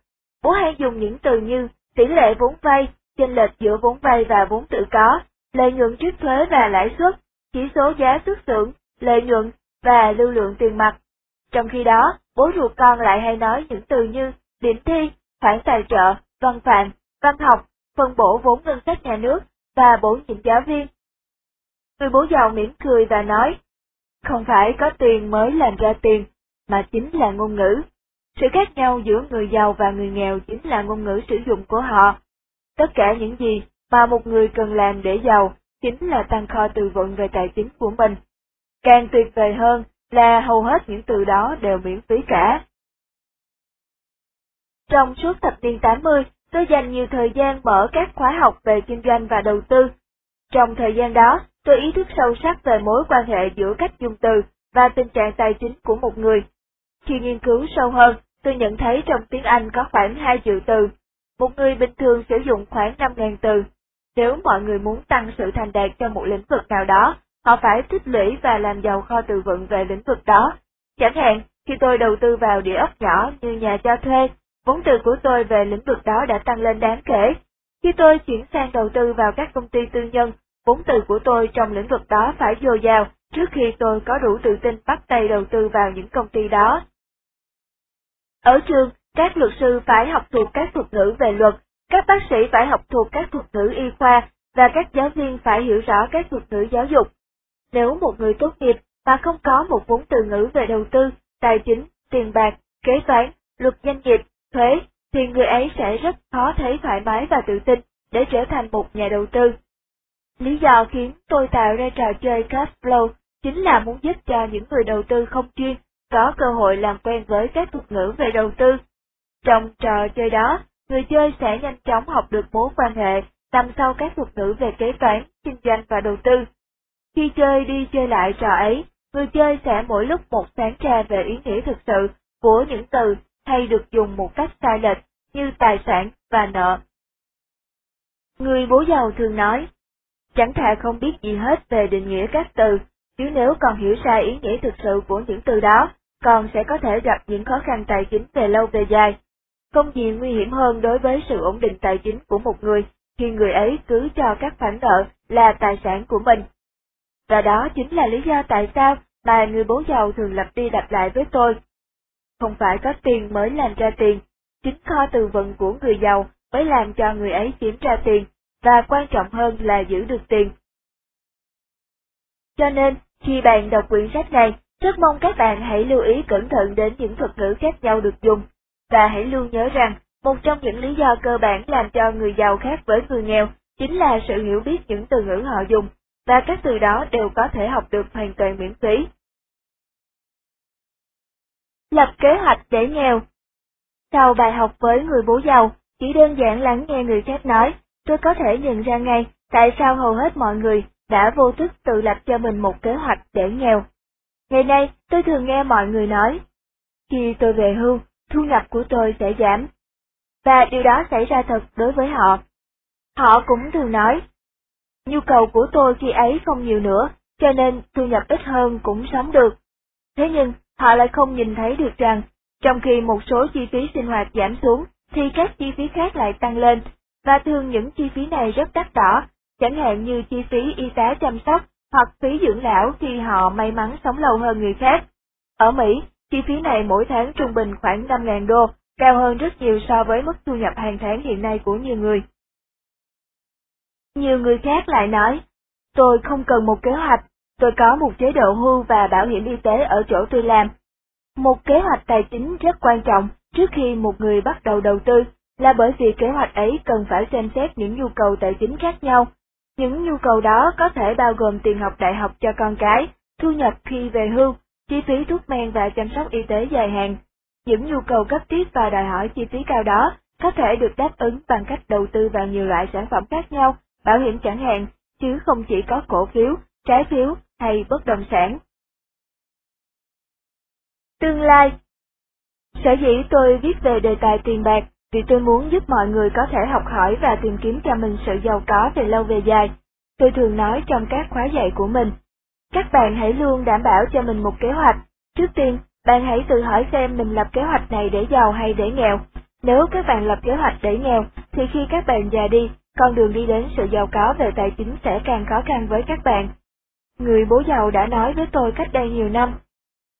Bố hay dùng những từ như tỷ lệ vốn vay, chênh lệch giữa vốn vay và vốn tự có, lợi nhuận trước thuế và lãi suất, chỉ số giá xuất xưởng, lợi nhuận và lưu lượng tiền mặt. Trong khi đó, bố ruột con lại hay nói những từ như điểm thi, khoản tài trợ, văn phạm, văn học, phân bổ vốn ngân sách nhà nước và bổ nhiệm giáo viên. Người bố giàu mỉm cười và nói, không phải có tiền mới làm ra tiền, mà chính là ngôn ngữ. Sự khác nhau giữa người giàu và người nghèo chính là ngôn ngữ sử dụng của họ. Tất cả những gì mà một người cần làm để giàu chính là tăng kho từ vựng về tài chính của mình. Càng tuyệt vời hơn là hầu hết những từ đó đều miễn phí cả. Trong suốt thập niên 80, tôi dành nhiều thời gian mở các khóa học về kinh doanh và đầu tư. Trong thời gian đó, tôi ý thức sâu sắc về mối quan hệ giữa cách dùng từ và tình trạng tài chính của một người. Khi nghiên cứu sâu hơn, tôi nhận thấy trong tiếng Anh có khoảng 2 triệu từ. Một người bình thường sử dụng khoảng 5.000 từ. Nếu mọi người muốn tăng sự thành đạt trong một lĩnh vực nào đó, họ phải tích lũy và làm giàu kho từ vựng về lĩnh vực đó. Chẳng hạn, khi tôi đầu tư vào địa ốc nhỏ như nhà cho thuê, vốn từ của tôi về lĩnh vực đó đã tăng lên đáng kể. Khi tôi chuyển sang đầu tư vào các công ty tư nhân, vốn từ của tôi trong lĩnh vực đó phải dồi dào trước khi tôi có đủ tự tin bắt tay đầu tư vào những công ty đó. Ở trường, các luật sư phải học thuộc các thuật ngữ về luật, các bác sĩ phải học thuộc các thuật ngữ y khoa, và các giáo viên phải hiểu rõ các thuật ngữ giáo dục. Nếu một người tốt nghiệp mà không có một vốn từ ngữ về đầu tư, tài chính, tiền bạc, kế toán, luật doanh nghiệp, thuế, thì người ấy sẽ rất khó thấy thoải mái và tự tin để trở thành một nhà đầu tư. Lý do khiến tôi tạo ra trò chơi cash flow chính là muốn giúp cho những người đầu tư không chuyên có cơ hội làm quen với các thuật ngữ về đầu tư. Trong trò chơi đó, người chơi sẽ nhanh chóng học được mối quan hệ nằm sau các thuật ngữ về kế toán, kinh doanh và đầu tư. Khi chơi đi chơi lại trò ấy, người chơi sẽ mỗi lúc một sáng tra về ý nghĩa thực sự của những từ hay được dùng một cách sai lệch như tài sản và nợ. Người bố giàu thường nói, chẳng thà không biết gì hết về định nghĩa các từ, chứ nếu còn hiểu sai ý nghĩa thực sự của những từ đó, còn sẽ có thể gặp những khó khăn tài chính về lâu về dài. Không gì nguy hiểm hơn đối với sự ổn định tài chính của một người khi người ấy cứ cho các khoản nợ là tài sản của mình. Và đó chính là lý do tại sao mà người bố giàu thường lặp đi lặp lại với tôi. Không phải có tiền mới làm ra tiền, chính kho từ vựng của người giàu mới làm cho người ấy kiếm ra tiền, và quan trọng hơn là giữ được tiền. Cho nên, khi bạn đọc quyển sách này, rất mong các bạn hãy lưu ý cẩn thận đến những thuật ngữ khác nhau được dùng, và hãy luôn nhớ rằng, một trong những lý do cơ bản làm cho người giàu khác với người nghèo chính là sự hiểu biết những từ ngữ họ dùng, và các từ đó đều có thể học được hoàn toàn miễn phí. Lập kế hoạch để nghèo Sau bài học với người bố giàu, chỉ đơn giản lắng nghe người khác nói, tôi có thể nhận ra ngay tại sao hầu hết mọi người đã vô thức tự lập cho mình một kế hoạch để nghèo. Ngày nay, tôi thường nghe mọi người nói, khi tôi về hưu, thu nhập của tôi sẽ giảm. Và điều đó xảy ra thật đối với họ. Họ cũng thường nói, nhu cầu của tôi khi ấy không nhiều nữa, cho nên thu nhập ít hơn cũng sống được. Thế nhưng, họ lại không nhìn thấy được rằng, trong khi một số chi phí sinh hoạt giảm xuống, thì các chi phí khác lại tăng lên, và thường những chi phí này rất đắt đỏ, chẳng hạn như chi phí y tá chăm sóc hoặc phí dưỡng lão khi họ may mắn sống lâu hơn người khác. Ở Mỹ, chi phí này mỗi tháng trung bình khoảng 5.000 đô, cao hơn rất nhiều so với mức thu nhập hàng tháng hiện nay của nhiều người. Nhiều người khác lại nói, tôi không cần một kế hoạch, tôi có một chế độ hưu và bảo hiểm y tế ở chỗ tôi làm. Một kế hoạch tài chính rất quan trọng trước khi một người bắt đầu đầu tư, là bởi vì kế hoạch ấy cần phải xem xét những nhu cầu tài chính khác nhau. Những nhu cầu đó có thể bao gồm tiền học đại học cho con cái, thu nhập khi về hưu, chi phí thuốc men và chăm sóc y tế dài hạn. Những nhu cầu cấp thiết và đòi hỏi chi phí cao đó có thể được đáp ứng bằng cách đầu tư vào nhiều loại sản phẩm khác nhau, bảo hiểm chẳng hạn, chứ không chỉ có cổ phiếu, trái phiếu hay bất động sản. Tương lai Sở dĩ tôi viết về đề tài tiền bạc vì tôi muốn giúp mọi người có thể học hỏi và tìm kiếm cho mình sự giàu có về lâu về dài. Tôi thường nói trong các khóa dạy của mình, các bạn hãy luôn đảm bảo cho mình một kế hoạch. Trước tiên, bạn hãy tự hỏi xem mình lập kế hoạch này để giàu hay để nghèo. Nếu các bạn lập kế hoạch để nghèo, thì khi các bạn già đi, con đường đi đến sự giàu có về tài chính sẽ càng khó khăn với các bạn. Người bố giàu đã nói với tôi cách đây nhiều năm.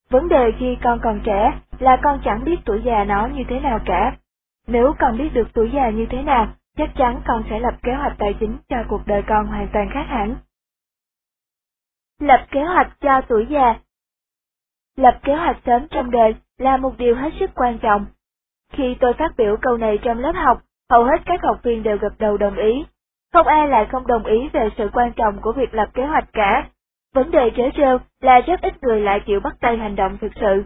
Vấn đề khi con còn trẻ là con chẳng biết tuổi già nó như thế nào cả. Nếu con biết được tuổi già như thế nào, chắc chắn con sẽ lập kế hoạch tài chính cho cuộc đời con hoàn toàn khác hẳn. Lập kế hoạch cho tuổi già Lập kế hoạch sớm trong đời là một điều hết sức quan trọng. Khi tôi phát biểu câu này trong lớp học, hầu hết các học viên đều gật đầu đồng ý. Không ai lại không đồng ý về sự quan trọng của việc lập kế hoạch cả. Vấn đề trớ trêu là rất ít người lại chịu bắt tay hành động thực sự.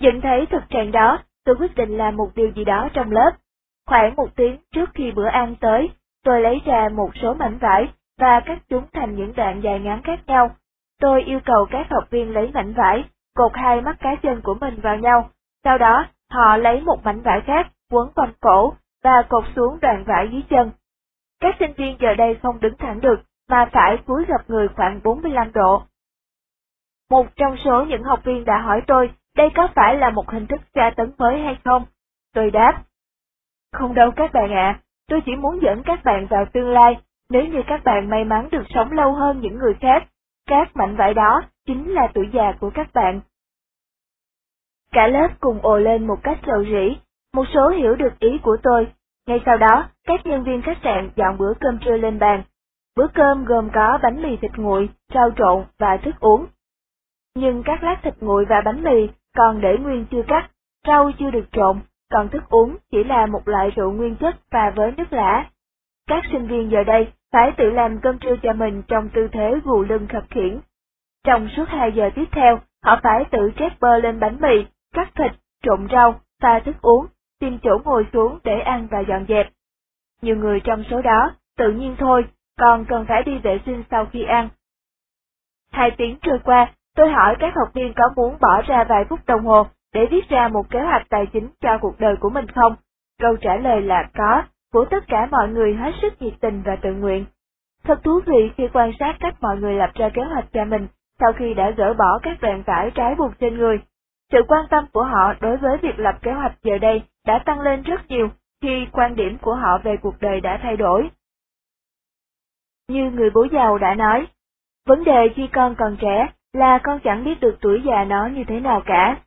Nhận thấy thực trạng đó, tôi quyết định làm một điều gì đó trong lớp. Khoảng một tiếng trước khi bữa ăn tới, tôi lấy ra một số mảnh vải và cắt chúng thành những đoạn dài ngắn khác nhau. Tôi yêu cầu các học viên lấy mảnh vải, cột hai mắt cá chân của mình vào nhau, sau đó họ lấy một mảnh vải khác, quấn quanh cổ và cột xuống đoạn vải dưới chân. Các sinh viên giờ đây không đứng thẳng được, mà phải cúi gập người khoảng 45 độ. Một trong số những học viên đã hỏi tôi đây có phải là một hình thức tra tấn mới hay không? Tôi đáp. Không đâu các bạn ạ, tôi chỉ muốn dẫn các bạn vào tương lai, nếu như các bạn may mắn được sống lâu hơn những người khác, các mảnh vải đó chính là tuổi già của các bạn. Cả lớp cùng ồ lên một cách rầu rĩ, một số hiểu được ý của tôi. Ngay sau đó, các nhân viên khách sạn dọn bữa cơm trưa lên bàn. Bữa cơm gồm có bánh mì thịt nguội, rau trộn và thức uống. Nhưng các lát thịt nguội và bánh mì còn để nguyên chưa cắt, rau chưa được trộn, còn thức uống chỉ là một loại rượu nguyên chất và với nước lã. Các sinh viên giờ đây phải tự làm cơm trưa cho mình trong tư thế gù lưng khập khiển. Trong suốt 2 giờ tiếp theo, họ phải tự chép bơ lên bánh mì, cắt thịt, trộn rau, pha thức uống, tìm chỗ ngồi xuống để ăn và dọn dẹp. Nhiều người trong số đó, tự nhiên thôi, còn cần phải đi vệ sinh sau khi ăn. Hai tiếng trôi qua, tôi hỏi các học viên có muốn bỏ ra vài phút đồng hồ để viết ra một kế hoạch tài chính cho cuộc đời của mình không? Câu trả lời là có, của tất cả mọi người hết sức nhiệt tình và tự nguyện. Thật thú vị khi quan sát cách mọi người lập ra kế hoạch cho mình sau khi đã gỡ bỏ các đoạn vải trái buộc trên người. Sự quan tâm của họ đối với việc lập kế hoạch giờ đây đã tăng lên rất nhiều khi quan điểm của họ về cuộc đời đã thay đổi. Như người bố giàu đã nói, vấn đề khi con còn trẻ là con chẳng biết được tuổi già nó như thế nào cả.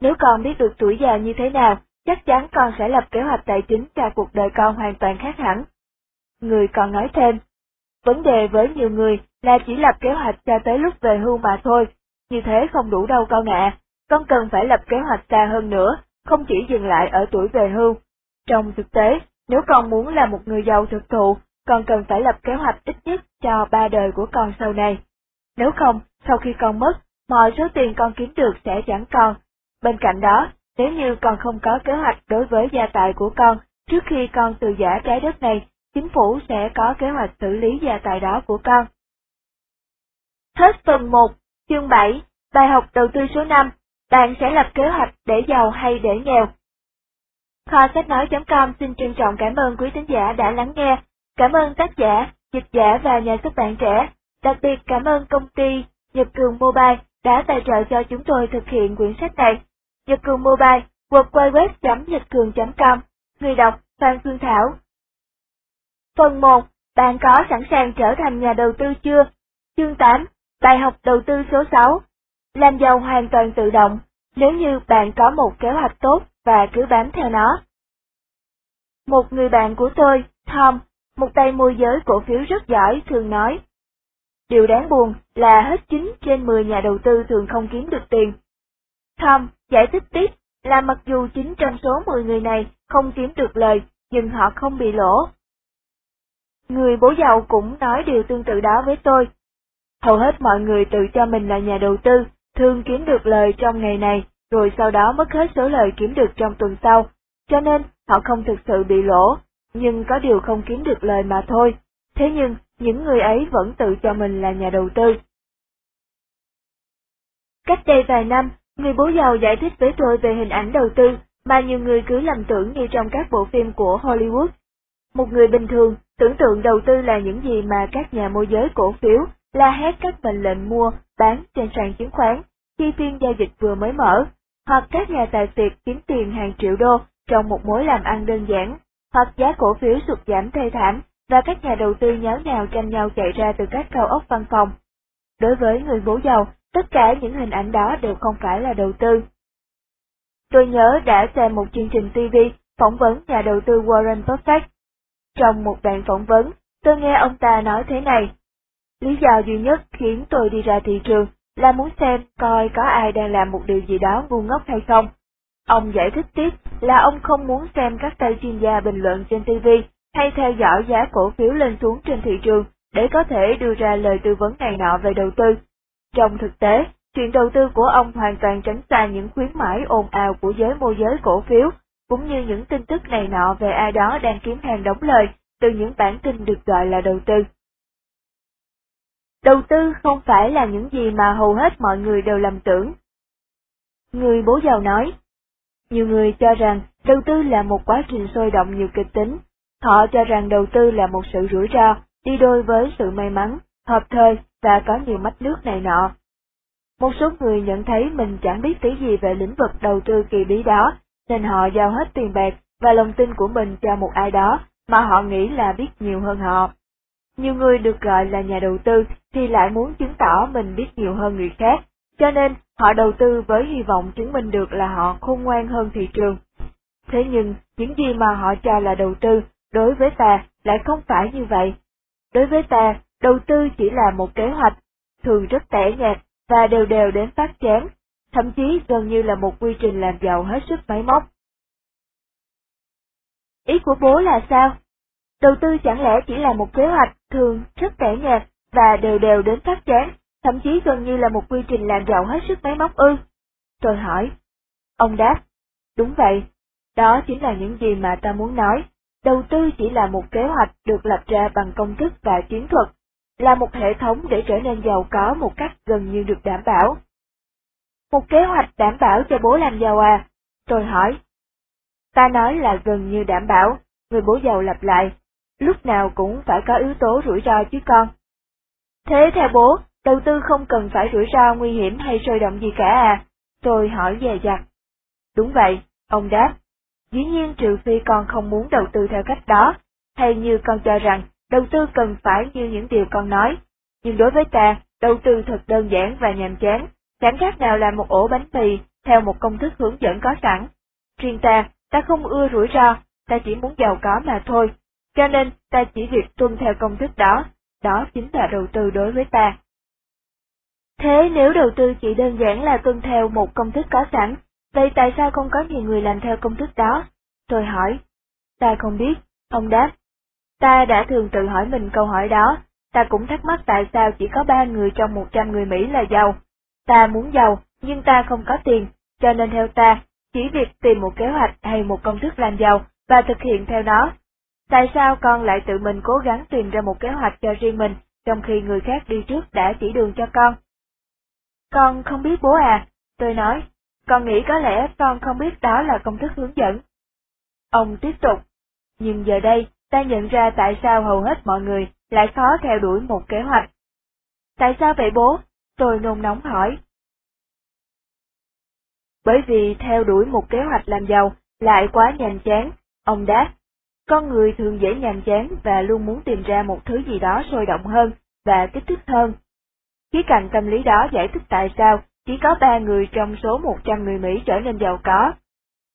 Nếu con biết được tuổi già như thế nào, chắc chắn con sẽ lập kế hoạch tài chính cho cuộc đời con hoàn toàn khác hẳn. Người còn nói thêm, vấn đề với nhiều người là chỉ lập kế hoạch cho tới lúc về hưu mà thôi, như thế không đủ đâu con ạ, con cần phải lập kế hoạch xa hơn nữa, không chỉ dừng lại ở tuổi về hưu. Trong thực tế, nếu con muốn là một người giàu thực thụ, con cần phải lập kế hoạch ít nhất cho ba đời của con sau này. Nếu không, sau khi con mất, mọi số tiền con kiếm được sẽ chẳng còn. Bên cạnh đó, nếu như con không có kế hoạch đối với gia tài của con, trước khi con từ giả trái đất này, chính phủ sẽ có kế hoạch xử lý gia tài đó của con. Hết phần 1, chương 7, bài học đầu tư số 5, bạn sẽ lập kế hoạch để giàu hay để nghèo. Kho sách nói.com xin trân trọng cảm ơn quý thính giả đã lắng nghe. Cảm ơn tác giả, dịch giả và nhà xuất bản trẻ. Đặc biệt cảm ơn công ty Nhật Cường Mobile đã tài trợ cho chúng tôi thực hiện quyển sách này. Nhật Cường Mobile, www.nhậtcường.com, người đọc Phan Phương Thảo. Phần 1. Bạn có sẵn sàng trở thành nhà đầu tư chưa? Chương 8. Bài học đầu tư số 6. Làm giàu hoàn toàn tự động, nếu như bạn có một kế hoạch tốt và cứ bám theo nó. Một người bạn của tôi, Tom, một tay môi giới cổ phiếu rất giỏi thường nói, Điều đáng buồn là hết 9 trên 10 nhà đầu tư thường không kiếm được tiền. Tom giải thích tiếp là mặc dù 9 trong số 10 người này không kiếm được lời, nhưng họ không bị lỗ. Người bố giàu cũng nói điều tương tự đó với tôi. Hầu hết mọi người tự cho mình là nhà đầu tư, thường kiếm được lời trong ngày này, rồi sau đó mất hết số lời kiếm được trong tuần sau, cho nên họ không thực sự bị lỗ, nhưng có điều không kiếm được lời mà thôi. Thế nhưng, những người ấy vẫn tự cho mình là nhà đầu tư. Cách đây vài năm, người bố giàu giải thích với tôi về hình ảnh đầu tư mà nhiều người cứ lầm tưởng như trong các bộ phim của Hollywood. Một người bình thường tưởng tượng đầu tư là những gì mà các nhà môi giới cổ phiếu la hét các mệnh lệnh mua, bán trên sàn chứng khoán khi phiên giao dịch vừa mới mở, hoặc các nhà tài phiệt kiếm tiền hàng triệu đô trong một mối làm ăn đơn giản, hoặc giá cổ phiếu sụt giảm thê thảm và các nhà đầu tư nháo nhào tranh nhau chạy ra từ các cao ốc văn phòng. Đối với người bố giàu, tất cả những hình ảnh đó đều không phải là đầu tư. Tôi nhớ đã xem một chương trình TV phỏng vấn nhà đầu tư Warren Buffett. Trong một đoạn phỏng vấn, tôi nghe ông ta nói thế này. Lý do duy nhất khiến tôi đi ra thị trường là muốn xem coi có ai đang làm một điều gì đó ngu ngốc hay không. Ông giải thích tiếp là ông không muốn xem các tay chuyên gia bình luận trên TV hay theo dõi giá cổ phiếu lên xuống trên thị trường để có thể đưa ra lời tư vấn này nọ về đầu tư. Trong thực tế, chuyện đầu tư của ông hoàn toàn tránh xa những khuyến mãi ồn ào của giới môi giới cổ phiếu, cũng như những tin tức này nọ về ai đó đang kiếm hàng đóng lời từ những bản tin được gọi là đầu tư. Đầu tư không phải là những gì mà hầu hết mọi người đều lầm tưởng. Người bố giàu nói, nhiều người cho rằng đầu tư là một quá trình sôi động nhiều kịch tính, họ cho rằng đầu tư là một sự rủi ro, đi đôi với sự may mắn, hợp thời và có nhiều mách nước này nọ. Một số người nhận thấy mình chẳng biết tí gì về lĩnh vực đầu tư kỳ bí đó, nên họ giao hết tiền bạc và lòng tin của mình cho một ai đó mà họ nghĩ là biết nhiều hơn họ. Nhiều người được gọi là nhà đầu tư thì lại muốn chứng tỏ mình biết nhiều hơn người khác, cho nên họ đầu tư với hy vọng chứng minh được là họ khôn ngoan hơn thị trường. Thế nhưng, những gì mà họ cho là đầu tư, đối với ta lại không phải như vậy. Đối với ta, đầu tư chỉ là một kế hoạch, thường rất tẻ nhạt và đều đều đến phát chán, thậm chí gần như là một quy trình làm giàu hết sức máy móc. Ý của bố là sao? Đầu tư chẳng lẽ chỉ là một kế hoạch thường rất tẻ nhạt và đều đều đến phát chán, thậm chí gần như là một quy trình làm giàu hết sức máy móc ư? Tôi hỏi. Ông đáp, đúng vậy, đó chính là những gì mà ta muốn nói. Đầu tư chỉ là một kế hoạch được lập ra bằng công thức và chiến thuật, là một hệ thống để trở nên giàu có một cách gần như được đảm bảo. Một kế hoạch đảm bảo cho bố làm giàu à? Tôi hỏi. Ta nói là gần như đảm bảo, người bố giàu lặp lại, lúc nào cũng phải có yếu tố rủi ro chứ con. Thế theo bố, đầu tư không cần phải rủi ro nguy hiểm hay sôi động gì cả à? Tôi hỏi dè dặt. Đúng vậy, ông đáp. Dĩ nhiên trừ phi con không muốn đầu tư theo cách đó, hay như con cho rằng đầu tư cần phải như những điều con nói. Nhưng đối với ta, đầu tư thật đơn giản và nhàm chán, chẳng khác nào là một ổ bánh mì theo một công thức hướng dẫn có sẵn. Riêng ta, ta không ưa rủi ro, ta chỉ muốn giàu có mà thôi, cho nên ta chỉ việc tuân theo công thức đó, đó chính là đầu tư đối với ta. Thế nếu đầu tư chỉ đơn giản là tuân theo một công thức có sẵn, vậy tại sao không có nhiều người làm theo công thức đó? Tôi hỏi. Ta không biết, ông đáp. Ta đã thường tự hỏi mình câu hỏi đó, ta cũng thắc mắc tại sao chỉ có ba người trong một trăm người Mỹ là giàu. Ta muốn giàu, nhưng ta không có tiền, cho nên theo ta, chỉ việc tìm một kế hoạch hay một công thức làm giàu và thực hiện theo nó. Tại sao con lại tự mình cố gắng tìm ra một kế hoạch cho riêng mình, trong khi người khác đi trước đã chỉ đường cho con? Con không biết bố à, tôi nói, con nghĩ có lẽ con không biết đó là công thức hướng dẫn. Ông tiếp tục, nhưng giờ đây, ta nhận ra tại sao hầu hết mọi người lại khó theo đuổi một kế hoạch. Tại sao vậy bố? Tôi nôn nóng hỏi. Bởi vì theo đuổi một kế hoạch làm giàu lại quá nhàm chán, ông đáp. Con người thường dễ nhàm chán và luôn muốn tìm ra một thứ gì đó sôi động hơn và kích thích hơn. Khía cạnh tâm lý đó giải thích tại sao chỉ có ba người trong số 100 người Mỹ trở nên giàu có.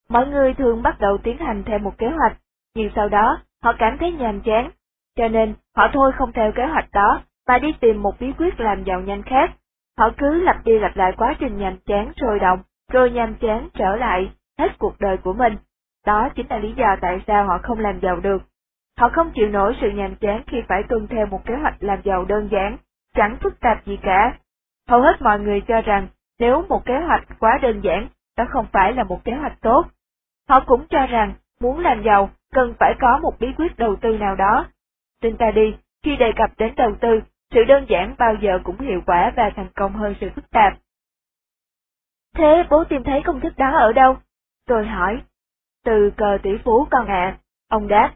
Mọi người thường bắt đầu tiến hành theo một kế hoạch, nhưng sau đó họ cảm thấy nhàm chán, cho nên họ thôi không theo kế hoạch đó, mà đi tìm một bí quyết làm giàu nhanh khác. Họ cứ lặp đi lặp lại quá trình nhàm chán sôi động, rồi nhàm chán trở lại hết cuộc đời của mình. Đó chính là lý do tại sao họ không làm giàu được. Họ không chịu nổi sự nhàm chán khi phải tuân theo một kế hoạch làm giàu đơn giản, chẳng phức tạp gì cả. Hầu hết mọi người cho rằng nếu một kế hoạch quá đơn giản, đó không phải là một kế hoạch tốt. Họ cũng cho rằng muốn làm giàu cần phải có một bí quyết đầu tư nào đó. Tin ta đi, khi đề cập đến đầu tư, sự đơn giản bao giờ cũng hiệu quả và thành công hơn sự phức tạp. Thế bố tìm thấy công thức đó ở đâu? Tôi hỏi. Từ cờ tỷ phú con ạ, ông đáp.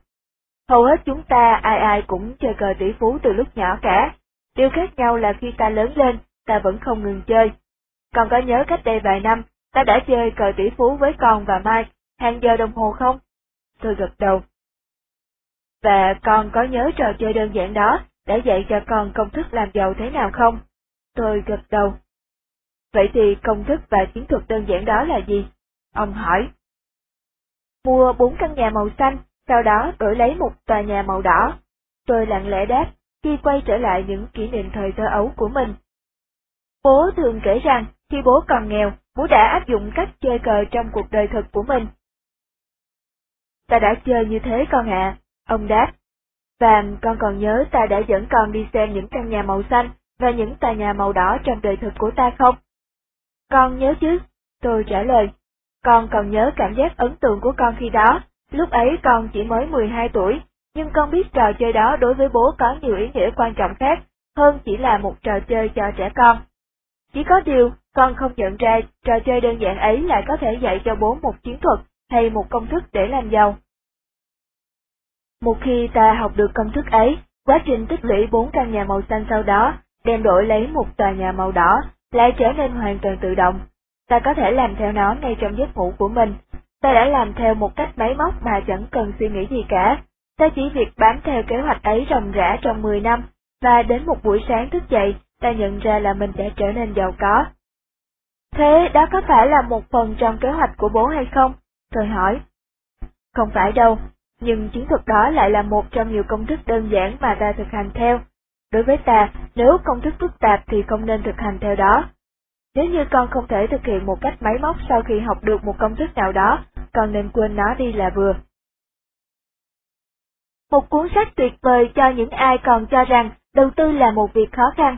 Hầu hết chúng ta ai ai cũng chơi cờ tỷ phú từ lúc nhỏ cả. Điều khác nhau là khi ta lớn lên, ta vẫn không ngừng chơi. Còn có nhớ cách đây vài năm, ta đã chơi cờ tỷ phú với con và Mai, hàng giờ đồng hồ không? Tôi gật đầu. Và con có nhớ trò chơi đơn giản đó đã dạy cho con công thức làm giàu thế nào không? Tôi gật đầu. Vậy thì công thức và chiến thuật đơn giản đó là gì? Ông hỏi. Mua bốn căn nhà màu xanh, sau đó đổi lấy một tòa nhà màu đỏ. Tôi lặng lẽ đáp, khi quay trở lại những kỷ niệm thời thơ ấu của mình. Bố thường kể rằng, khi bố còn nghèo, bố đã áp dụng cách chơi cờ trong cuộc đời thực của mình. Ta đã chơi như thế con ạ, ông đáp. Và con còn nhớ ta đã dẫn con đi xem những căn nhà màu xanh và những tòa nhà màu đỏ trong đời thực của ta không? Con nhớ chứ, tôi trả lời. Con còn nhớ cảm giác ấn tượng của con khi đó, lúc ấy con chỉ mới 12 tuổi, nhưng con biết trò chơi đó đối với bố có nhiều ý nghĩa quan trọng khác, hơn chỉ là một trò chơi cho trẻ con. Chỉ có điều, con không nhận ra trò chơi đơn giản ấy lại có thể dạy cho bố một chiến thuật hay một công thức để làm giàu. Một khi ta học được công thức ấy, quá trình tích lũy bốn căn nhà màu xanh sau đó, đem đổi lấy một tòa nhà màu đỏ, lại trở nên hoàn toàn tự động. Ta có thể làm theo nó ngay trong giấc ngủ của mình. Ta đã làm theo một cách máy móc mà chẳng cần suy nghĩ gì cả. Ta chỉ việc bám theo kế hoạch ấy ròng rã trong 10 năm, và đến một buổi sáng thức dậy, ta nhận ra là mình đã trở nên giàu có. Thế đó có phải là một phần trong kế hoạch của bố hay không? Tôi hỏi. Không phải đâu, nhưng chiến thuật đó lại là một trong nhiều công thức đơn giản mà ta thực hành theo. Đối với ta, nếu công thức phức tạp thì không nên thực hành theo đó. Nếu như con không thể thực hiện một cách máy móc sau khi học được một công thức nào đó, con nên quên nó đi là vừa. Một cuốn sách tuyệt vời cho những ai còn cho rằng đầu tư là một việc khó khăn.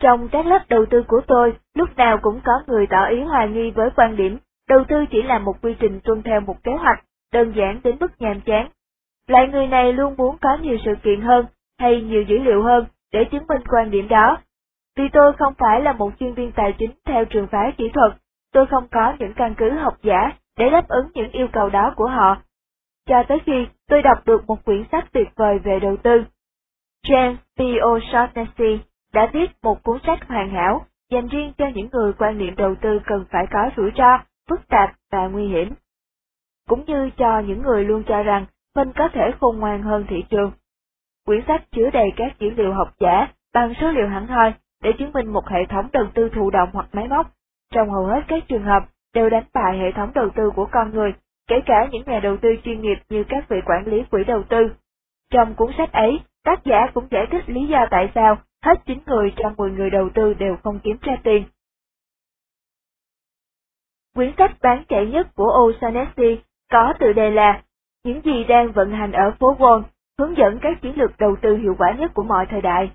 Trong các lớp đầu tư của tôi, lúc nào cũng có người tỏ ý hoài nghi với quan điểm đầu tư chỉ là một quy trình tuân theo một kế hoạch, đơn giản đến mức nhàm chán. Loại người này luôn muốn có nhiều sự kiện hơn, hay nhiều dữ liệu hơn, để chứng minh quan điểm đó. Vì tôi không phải là một chuyên viên tài chính theo trường phái kỹ thuật, tôi không có những căn cứ học giả để đáp ứng những yêu cầu đó của họ. Cho tới khi tôi đọc được một quyển sách tuyệt vời về đầu tư. James P. O'Shaughnessy đã viết một cuốn sách hoàn hảo dành riêng cho những người quan niệm đầu tư cần phải có rủi ro, phức tạp và nguy hiểm. Cũng như cho những người luôn cho rằng mình có thể khôn ngoan hơn thị trường. Quyển sách chứa đầy các dữ liệu học giả bằng số liệu hẳn hoi để chứng minh một hệ thống đầu tư thụ động hoặc máy móc, trong hầu hết các trường hợp đều đánh bại hệ thống đầu tư của con người, kể cả những nhà đầu tư chuyên nghiệp như các vị quản lý quỹ đầu tư. Trong cuốn sách ấy, tác giả cũng giải thích lý do tại sao hết 9 người trong 10 người đầu tư đều không kiếm ra tiền. Quyển sách bán chạy nhất của O'Shaughnessy có tựa đề là Những gì đang vận hành ở phố Wall, hướng dẫn các chiến lược đầu tư hiệu quả nhất của mọi thời đại.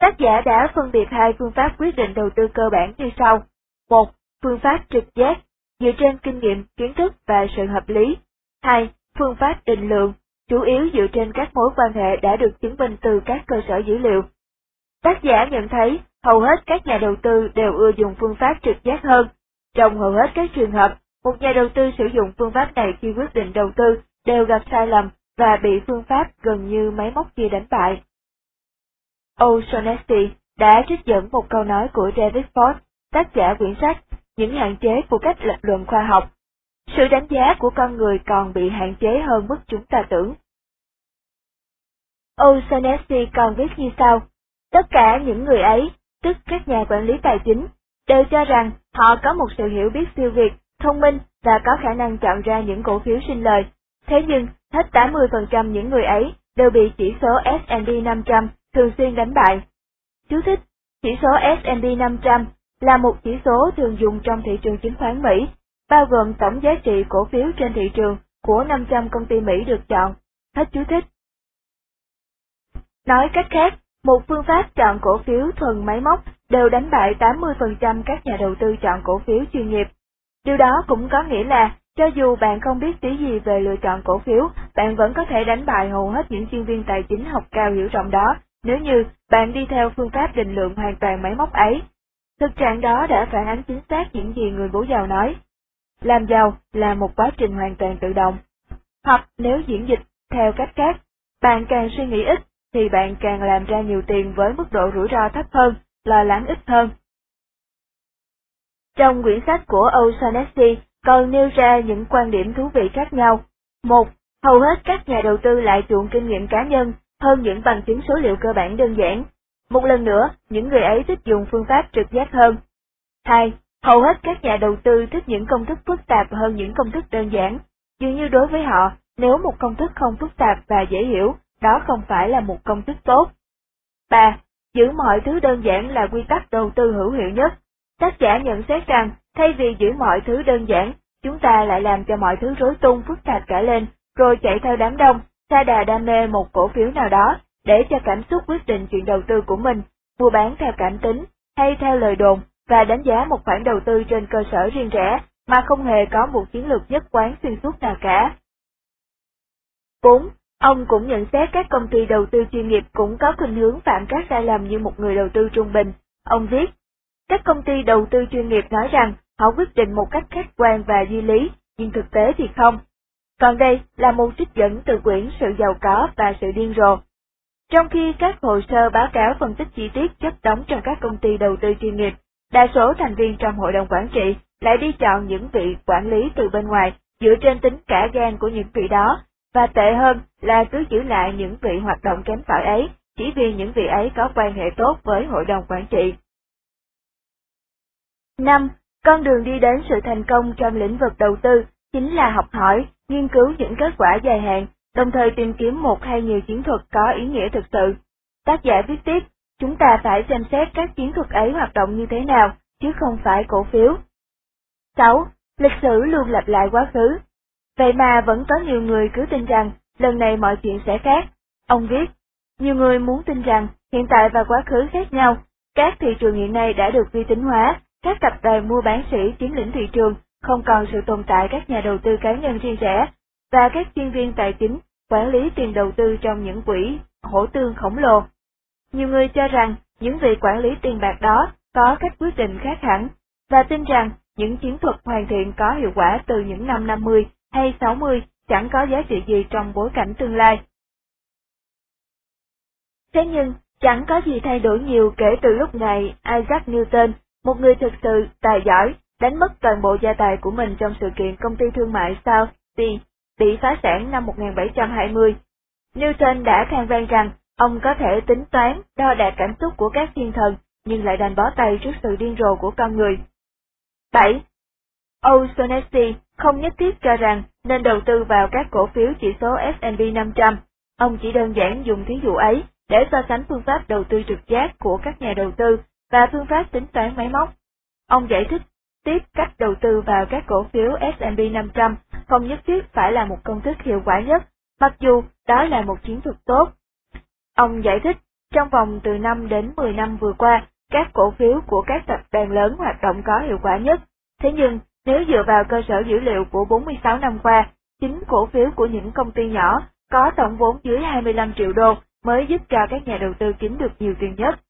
Tác giả đã phân biệt hai phương pháp quyết định đầu tư cơ bản như sau. Một, phương pháp trực giác, dựa trên kinh nghiệm, kiến thức và sự hợp lý. Hai, phương pháp định lượng, chủ yếu dựa trên các mối quan hệ đã được chứng minh từ các cơ sở dữ liệu. Tác giả nhận thấy hầu hết các nhà đầu tư đều ưa dùng phương pháp trực giác hơn. Trong hầu hết các trường hợp, một nhà đầu tư sử dụng phương pháp này khi quyết định đầu tư đều gặp sai lầm và bị phương pháp gần như máy móc kia đánh bại. O'Shaughnessy đã trích dẫn một câu nói của David Ford, tác giả quyển sách những hạn chế của cách lập luận khoa học. Sự đánh giá của con người còn bị hạn chế hơn mức chúng ta tưởng. O'Shaughnessy còn viết như sau, tất cả những người ấy, tức các nhà quản lý tài chính, đều cho rằng họ có một sự hiểu biết siêu việt, thông minh và có khả năng chọn ra những cổ phiếu sinh lời. Thế nhưng, hết 80% những người ấy đều bị chỉ số S&P 500 thường xuyên đánh bại. Chú thích, chỉ số S&P 500 là một chỉ số thường dùng trong thị trường chứng khoán Mỹ, bao gồm tổng giá trị cổ phiếu trên thị trường của 500 công ty Mỹ được chọn. Hết chú thích. Nói cách khác, một phương pháp chọn cổ phiếu thuần máy móc đều đánh bại 80% các nhà đầu tư chọn cổ phiếu chuyên nghiệp. Điều đó cũng có nghĩa là, cho dù bạn không biết tí gì về lựa chọn cổ phiếu, bạn vẫn có thể đánh bại hầu hết những chuyên viên tài chính học cao hiểu rộng đó, nếu như bạn đi theo phương pháp định lượng hoàn toàn máy móc ấy. Thực trạng đó đã phản ánh chính xác những gì người bố giàu nói. Làm giàu là một quá trình hoàn toàn tự động. Hoặc nếu diễn dịch theo cách khác, bạn càng suy nghĩ ít, thì bạn càng làm ra nhiều tiền với mức độ rủi ro thấp hơn, lo lắng ít hơn. Trong quyển sách của O'Shaughnessy còn nêu ra những quan điểm thú vị khác nhau. Một, hầu hết các nhà đầu tư lại chuộng kinh nghiệm cá nhân hơn những bằng chứng số liệu cơ bản đơn giản. Một lần nữa, những người ấy thích dùng phương pháp trực giác hơn. Hai, hầu hết các nhà đầu tư thích những công thức phức tạp hơn những công thức đơn giản. Dường như đối với họ, nếu một công thức không phức tạp và dễ hiểu, đó không phải là một công thức tốt. 3. Giữ mọi thứ đơn giản là quy tắc đầu tư hữu hiệu nhất. Tác giả nhận xét rằng, thay vì giữ mọi thứ đơn giản, chúng ta lại làm cho mọi thứ rối tung phức tạp cả lên, rồi chạy theo đám đông, xa đà đam mê một cổ phiếu nào đó, để cho cảm xúc quyết định chuyện đầu tư của mình, mua bán theo cảm tính, hay theo lời đồn, và đánh giá một khoản đầu tư trên cơ sở riêng rẽ, mà không hề có một chiến lược nhất quán xuyên suốt nào cả. 4. Ông cũng nhận xét các công ty đầu tư chuyên nghiệp cũng có khuynh hướng phạm các sai lầm như một người đầu tư trung bình. Ông viết, các công ty đầu tư chuyên nghiệp nói rằng họ quyết định một cách khách quan và duy lý, nhưng thực tế thì không. Còn đây là một trích dẫn từ quyển Sự giàu có và sự điên rồ. Trong khi các hồ sơ báo cáo phân tích chi tiết chất đóng trong các công ty đầu tư chuyên nghiệp, đa số thành viên trong hội đồng quản trị lại đi chọn những vị quản lý từ bên ngoài dựa trên tính cả gan của những vị đó và tệ hơn là cứ giữ lại những vị hoạt động kém cỏi ấy, chỉ vì những vị ấy có quan hệ tốt với hội đồng quản trị. 5. Con đường đi đến sự thành công trong lĩnh vực đầu tư chính là học hỏi, nghiên cứu những kết quả dài hạn, đồng thời tìm kiếm một hay nhiều chiến thuật có ý nghĩa thực sự. Tác giả viết tiếp, chúng ta phải xem xét các chiến thuật ấy hoạt động như thế nào, chứ không phải cổ phiếu. 6. Lịch sử luôn lặp lại quá khứ, Vậy mà vẫn có nhiều người cứ tin rằng, lần này mọi chuyện sẽ khác. Ông viết, nhiều người muốn tin rằng, hiện tại và quá khứ khác nhau, các thị trường hiện nay đã được vi tính hóa, các tập đoàn mua bán sĩ chiếm lĩnh thị trường, không còn sự tồn tại các nhà đầu tư cá nhân riêng rẽ, và các chuyên viên tài chính quản lý tiền đầu tư trong những quỹ hỗ tương khổng lồ. Nhiều người cho rằng những vị quản lý tiền bạc đó có cách quyết định khác hẳn, và tin rằng những chiến thuật hoàn thiện có hiệu quả từ những năm 50 hay 60 chẳng có giá trị gì trong bối cảnh tương lai. Thế nhưng, chẳng có gì thay đổi nhiều kể từ lúc này Isaac Newton, một người thực sự tài giỏi, đánh mất toàn bộ gia tài của mình trong sự kiện công ty thương mại South Sea bị phá sản năm 1720. Newton đã than vang rằng ông có thể tính toán, đo đạc cảm xúc của các thiên thần, nhưng lại đành bó tay trước sự điên rồ của con người. 7. O'Shaughnessy không nhất thiết cho rằng nên đầu tư vào các cổ phiếu chỉ số S&P 500. Ông chỉ đơn giản dùng thí dụ ấy để so sánh phương pháp đầu tư trực giác của các nhà đầu tư và phương pháp tính toán máy móc. Ông giải thích tiếp cách đầu tư vào các cổ phiếu S&P 500 không nhất thiết phải là một công thức hiệu quả nhất, mặc dù đó là một chiến thuật tốt. Ông giải thích, trong vòng từ 5 đến 10 năm vừa qua, các cổ phiếu của các tập đoàn lớn hoạt động có hiệu quả nhất. Thế nhưng, nếu dựa vào cơ sở dữ liệu của 46 năm qua, chính cổ phiếu của những công ty nhỏ có tổng vốn dưới 25 triệu đô mới giúp cho các nhà đầu tư kiếm được nhiều tiền nhất.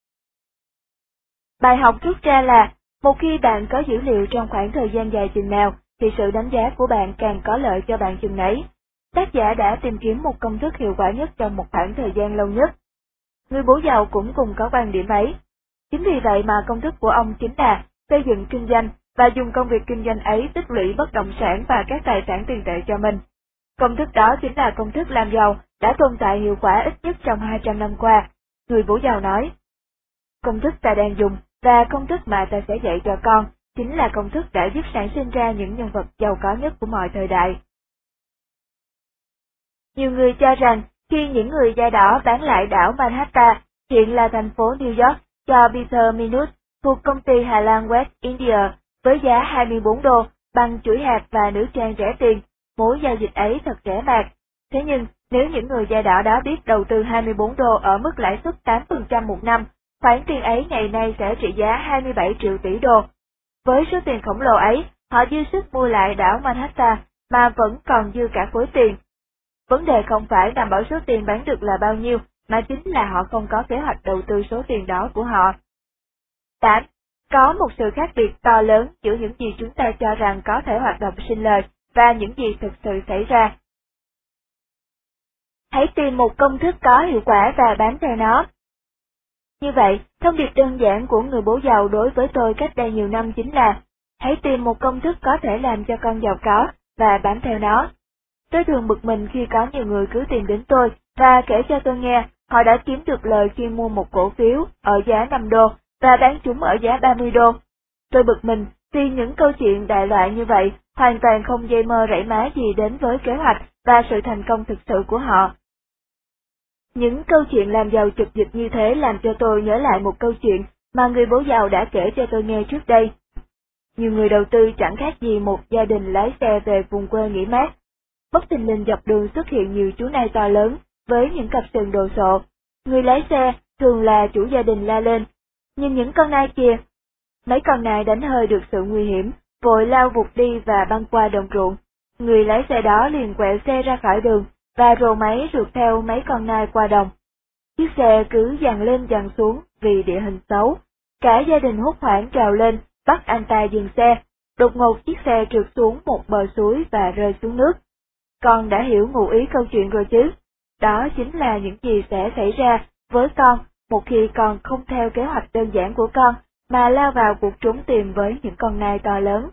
Bài học rút ra là, một khi bạn có dữ liệu trong khoảng thời gian dài chừng nào, thì sự đánh giá của bạn càng có lợi cho bạn chừng nấy. Tác giả đã tìm kiếm một công thức hiệu quả nhất trong một khoảng thời gian lâu nhất. Người bố giàu cũng cùng có quan điểm ấy. Chính vì vậy mà công thức của ông chính là xây dựng kinh doanh và dùng công việc kinh doanh ấy tích lũy bất động sản và các tài sản tiền tệ cho mình. Công thức đó chính là công thức làm giàu đã tồn tại hiệu quả ít nhất trong 200 năm qua, người bố giàu nói. Công thức ta đang dùng và công thức mà ta sẽ dạy cho con chính là công thức đã giúp sản sinh ra những nhân vật giàu có nhất của mọi thời đại. Nhiều người cho rằng khi những người da đỏ bán lại đảo Manhattan, hiện là thành phố New York, cho Peter Minut thuộc công ty Hà Lan West India với giá 24 đô, bằng chuỗi hạt và nữ trang rẻ tiền, mối giao dịch ấy thật rẻ mạt. Thế nhưng, Nếu những người da đỏ đó biết đầu tư 24 đô ở mức lãi suất 8% một năm, khoản tiền ấy ngày nay sẽ trị giá 27 triệu tỷ đô. Với số tiền khổng lồ ấy, họ dư sức mua lại đảo Manhattan, mà vẫn còn dư cả khối tiền. Vấn đề không phải nằm ở số tiền bán được là bao nhiêu, mà chính là họ không có kế hoạch đầu tư số tiền đó của họ. 8. Có một sự khác biệt to lớn giữa những gì chúng ta cho rằng có thể hoạt động sinh lời và những gì thực sự xảy ra. Hãy tìm một công thức có hiệu quả và bám theo nó. Như vậy, thông điệp đơn giản của người bố giàu đối với tôi cách đây nhiều năm chính là, hãy tìm một công thức có thể làm cho con giàu có, và bám theo nó. Tôi thường bực mình khi có nhiều người cứ tìm đến tôi và kể cho tôi nghe họ đã kiếm được lời khi mua một cổ phiếu ở giá 5 đô và bán chúng ở giá 30 đô. Tôi bực mình vì những câu chuyện đại loại như vậy hoàn toàn không dây mơ rảy má gì đến với kế hoạch và sự thành công thực sự của họ. Những câu chuyện làm giàu chụp dịch như thế làm cho tôi nhớ lại một câu chuyện mà người bố giàu đã kể cho tôi nghe trước đây. Nhiều người đầu tư chẳng khác gì một gia đình lái xe về vùng quê nghỉ mát. Bất tình lình dọc đường xuất hiện nhiều chú nai to lớn, với những cặp sừng đồ sộ. Người lái xe thường là chủ gia đình la lên. Nhìn những con nai kia. Mấy con nai đánh hơi được sự nguy hiểm, vội lao vụt đi và băng qua đồng ruộng. Người lái xe đó liền quẹo xe ra khỏi đường, và rồ máy rượt theo mấy con nai qua đồng. Chiếc xe cứ dàn lên dàn xuống vì địa hình xấu. Cả gia đình hốt hoảng trào lên, bắt anh ta dừng xe. Đột ngột chiếc xe trượt xuống một bờ suối và rơi xuống nước. Con đã hiểu ngụ ý câu chuyện rồi chứ? Đó chính là những gì sẽ xảy ra với con một khi con không theo kế hoạch đơn giản của con, mà lao vào cuộc trốn tìm với những con nai to lớn.